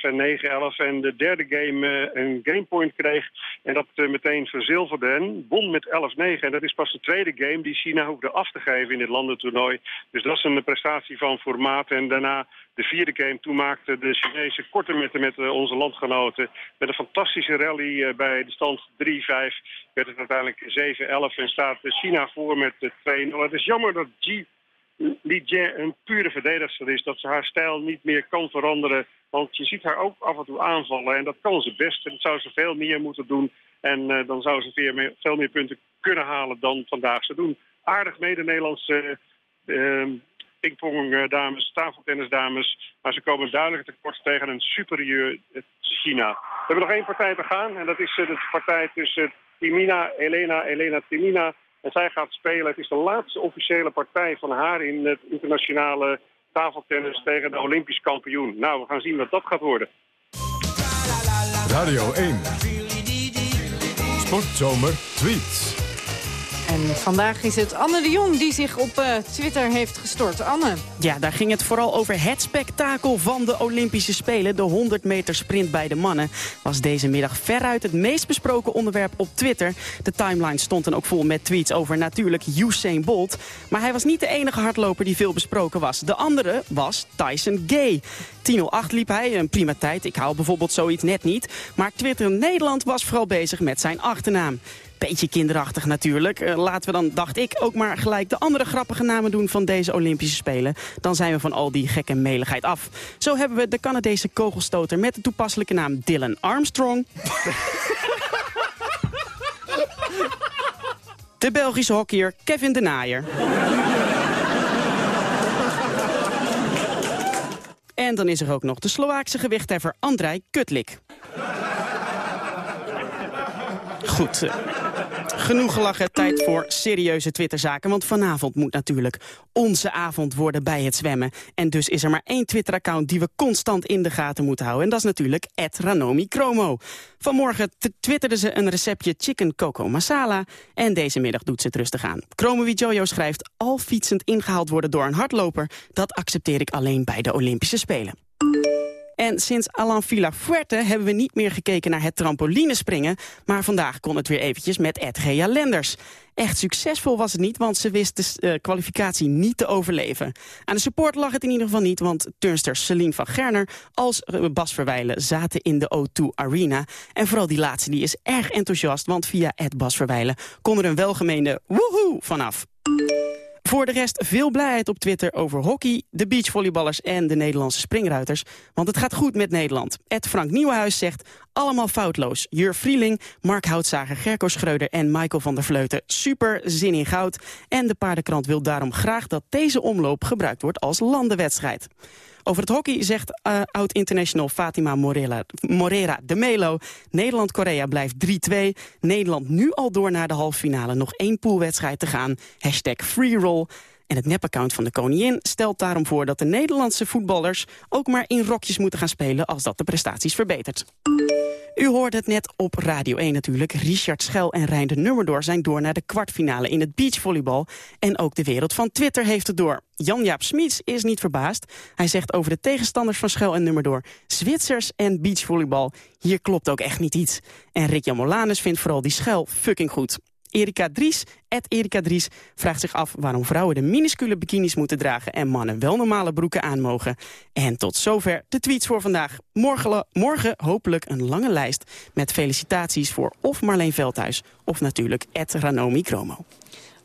en 9-11. En de derde game eh, een gamepoint kreeg. En dat eh, meteen verzilverde en won met 11-9. En dat is pas de tweede game die China hoefde af te geven in dit landentoernooi. Dus dat is een prestatie van formaat. En daarna de vierde game. Toen maakten de Chinezen korte metten met eh, onze landgenoten. Met een fantastische rally eh, bij de stand 3-5 werd het uiteindelijk 7-11 en staat eh, China voor met 2-0. Het is jammer dat Ji Li een pure verdedigster is. Dat ze haar stijl niet meer kan veranderen. Want je ziet haar ook af en toe aanvallen. En dat kan ze best. En dat zou ze veel meer moeten doen. En eh, dan zou ze veel meer, punten kunnen halen dan vandaag ze doen. Aardig mede-Nederlandse uh, pingpongdames, tafeltennisdames. Maar ze komen duidelijk tekort tegen een superieur eh, China. We hebben nog één partij te gaan. En dat is eh, de partij tussen Timina, Elena, Elena Timina. En zij gaat spelen. Het is de laatste officiële partij van haar in het internationale tafeltennis tegen de Olympisch kampioen. Nou, we gaan zien wat dat gaat worden. Radio 1. Sportzomer tweets. En vandaag is het Anne de Jong die zich op eh, Twitter heeft gestort. Anne. Ja, daar ging het vooral over het spektakel van de Olympische Spelen. De 100 meter sprint bij de mannen was deze middag veruit het meest besproken onderwerp op Twitter. De timeline stond dan ook vol met tweets over natuurlijk Usain Bolt. Maar hij was niet de enige hardloper die veel besproken was. De andere was Tyson Gay. 10.08 liep hij, een prima tijd. Ik haal bijvoorbeeld zoiets net niet. Maar Twitter Nederland was vooral bezig met zijn achternaam. Beetje kinderachtig natuurlijk. Eh, laten we dan, dacht ik, ook maar gelijk de andere grappige namen doen van deze Olympische Spelen. Dan zijn we van al die gekke meligheid af. Zo hebben we de Canadese kogelstoter met de toepasselijke naam Dylan Armstrong. de Belgische hockeyer Kevin de Naaier. En dan is er ook nog de Slovaakse gewichtheffer Andrei Kutlik. Goed, eh, genoeg gelachen. Tijd voor serieuze Twitterzaken. Want vanavond moet natuurlijk onze avond worden bij het zwemmen. En dus is er maar één Twitter-account die we constant in de gaten moeten houden. En dat is natuurlijk Ranomi Chromo. Vanmorgen twitterde ze een receptje chicken coco masala. En deze middag doet ze het rustig aan. Chromo Jojo schrijft... al fietsend ingehaald worden door een hardloper... dat accepteer ik alleen bij de Olympische Spelen. En sinds Alain Villafuerte hebben we niet meer gekeken naar het trampolinespringen... maar vandaag kon het weer eventjes met Edgea Lenders. Echt succesvol was het niet, want ze wist de uh, kwalificatie niet te overleven. Aan de support lag het in ieder geval niet, want turnster Celine van Gerner... als uh, Bas Verwijlen zaten in de O2 Arena. En vooral die laatste die is erg enthousiast, want via Ed Bas Verwijlen... kon er een welgemeende woehoe vanaf. Voor de rest veel blijheid op Twitter over hockey, de beachvolleyballers en de Nederlandse springruiters. Want het gaat goed met Nederland. Ed Frank Nieuwenhuis zegt allemaal foutloos. Jur Vrieling, Mark Houtzager, Gerco Schreuder en Michael van der Vleuten. Super zin in goud. En de paardenkrant wil daarom graag dat deze omloop gebruikt wordt als landenwedstrijd. Over het hockey zegt uh, oud-international Fatima Morera, Morera de Melo... Nederland-Korea blijft 3-2. Nederland nu al door naar de halve finale. Nog één poolwedstrijd te gaan. Hashtag freeroll. En het nepaccount van de koningin stelt daarom voor dat de Nederlandse voetballers ook maar in rokjes moeten gaan spelen als dat de prestaties verbetert. U hoorde het net op Radio 1 natuurlijk. Richard Schel en Rijn de Nummerdoor zijn door naar de kwartfinale in het beachvolleybal. En ook de wereld van Twitter heeft het door. Jan-Jaap Smits is niet verbaasd. Hij zegt over de tegenstanders van Schel en Nummerdoor... Zwitsers en beachvolleybal, hier klopt ook echt niet iets. En Rick-Jan Molanus vindt vooral die Schel fucking goed. Erika Dries, Erika Dries, vraagt zich af waarom vrouwen de minuscule bikinis moeten dragen en mannen wel normale broeken aan mogen. En tot zover de tweets voor vandaag. Morgen, morgen hopelijk een lange lijst met felicitaties voor of Marleen Veldhuis of natuurlijk Ed Ranomi Chromo.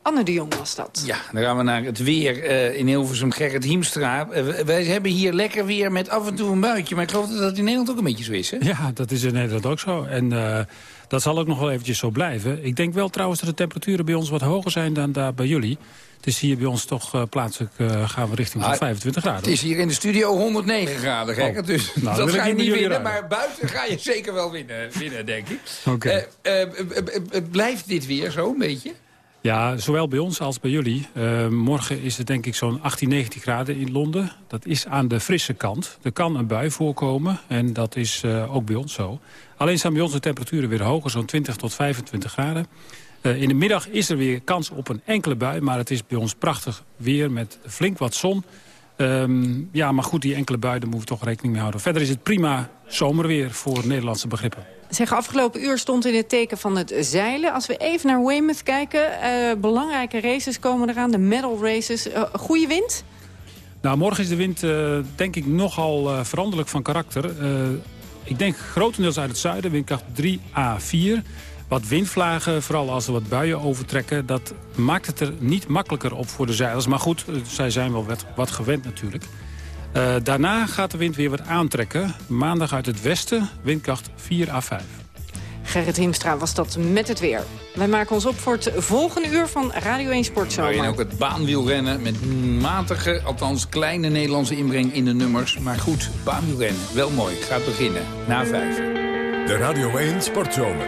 Anne de Jong was dat. Ja, dan gaan we naar het weer eh, in Hilversum. Gerrit Hiemstra. Eh, wij hebben hier lekker weer met af en toe een buitje. Maar ik geloof dat dat in Nederland ook een beetje zo is, hè? Ja, dat is in Nederland ook zo. En eh, dat zal ook nog wel eventjes zo blijven. Ik denk wel trouwens dat de temperaturen bij ons wat hoger zijn dan daar bij jullie. Het is hier bij ons toch eh, plaatselijk eh, gaan we richting de Ah, 25 graden. Het is hier in de studio 109 graden, Gerrit. Dus Nou, dat ga je niet winnen. Maar buiten ga je zeker wel winnen, winnen denk ik. Oké. Eh, blijft dit weer zo een beetje? Ja, zowel bij ons als bij jullie. Morgen is het denk ik zo'n 18, 19 graden in Londen. Dat is aan de frisse kant. Er kan een bui voorkomen en dat is ook bij ons zo. Alleen staan bij ons de temperaturen weer hoger, zo'n 20 tot 25 graden. Eh, in de middag is er weer kans op een enkele bui, maar het is bij ons prachtig weer met flink wat zon. Ehm, ja, maar goed, die enkele bui, daar moeten we toch rekening mee houden. Verder is het prima zomerweer voor Nederlandse begrippen. Zeg, afgelopen uur stond in het teken van het zeilen. Als we even naar Weymouth kijken, eh, belangrijke races komen eraan. De medal races. Eh, goede wind? Nou, morgen is de wind denk ik nogal veranderlijk van karakter. Ik denk grotendeels uit het zuiden, windkracht 3 à 4. Wat windvlagen, vooral als er wat buien overtrekken... dat maakt het er niet makkelijker op voor de zeilers. Maar goed, eh, zij zijn wel wat, gewend natuurlijk. Eh, daarna gaat de wind weer wat aantrekken. Maandag uit het westen, windkracht 4 à 5. Gerrit Hiemstra was dat met het weer. Wij maken ons op voor het volgende uur van Radio 1 Sportzomer. Waarin ook het baanwielrennen met matige, althans kleine Nederlandse inbreng in de nummers. Maar goed, baanwielrennen, wel mooi. Gaat beginnen, na vijf. De Radio 1 Sportzomer.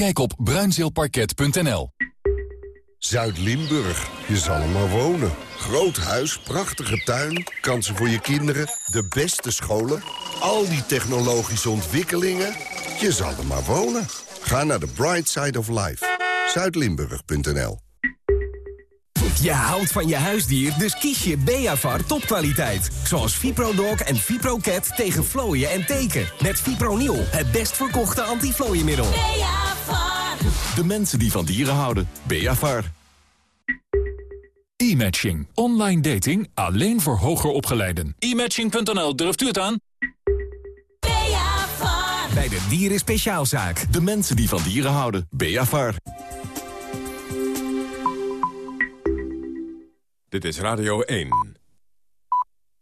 Kijk op bruinzeelparket.nl. Zuid-Limburg, je zal er maar wonen. Groot huis, prachtige tuin, kansen voor je kinderen, de beste scholen... al die technologische ontwikkelingen, je zal er maar wonen. Ga naar de Bright Side of Life. Zuidlimburg.nl Je houdt van je huisdier, dus kies je Beavar topkwaliteit. Zoals ViproDog en ViproCat tegen vlooien en teken. Met Fipronil, het best verkochte De mensen die van dieren houden. Beavar. E-matching. Online dating alleen voor hoger opgeleiden. E-matching.nl, durft u het aan? Bij de Dieren Speciaalzaak. De mensen die van dieren houden. Beavar. Dit is Radio 1.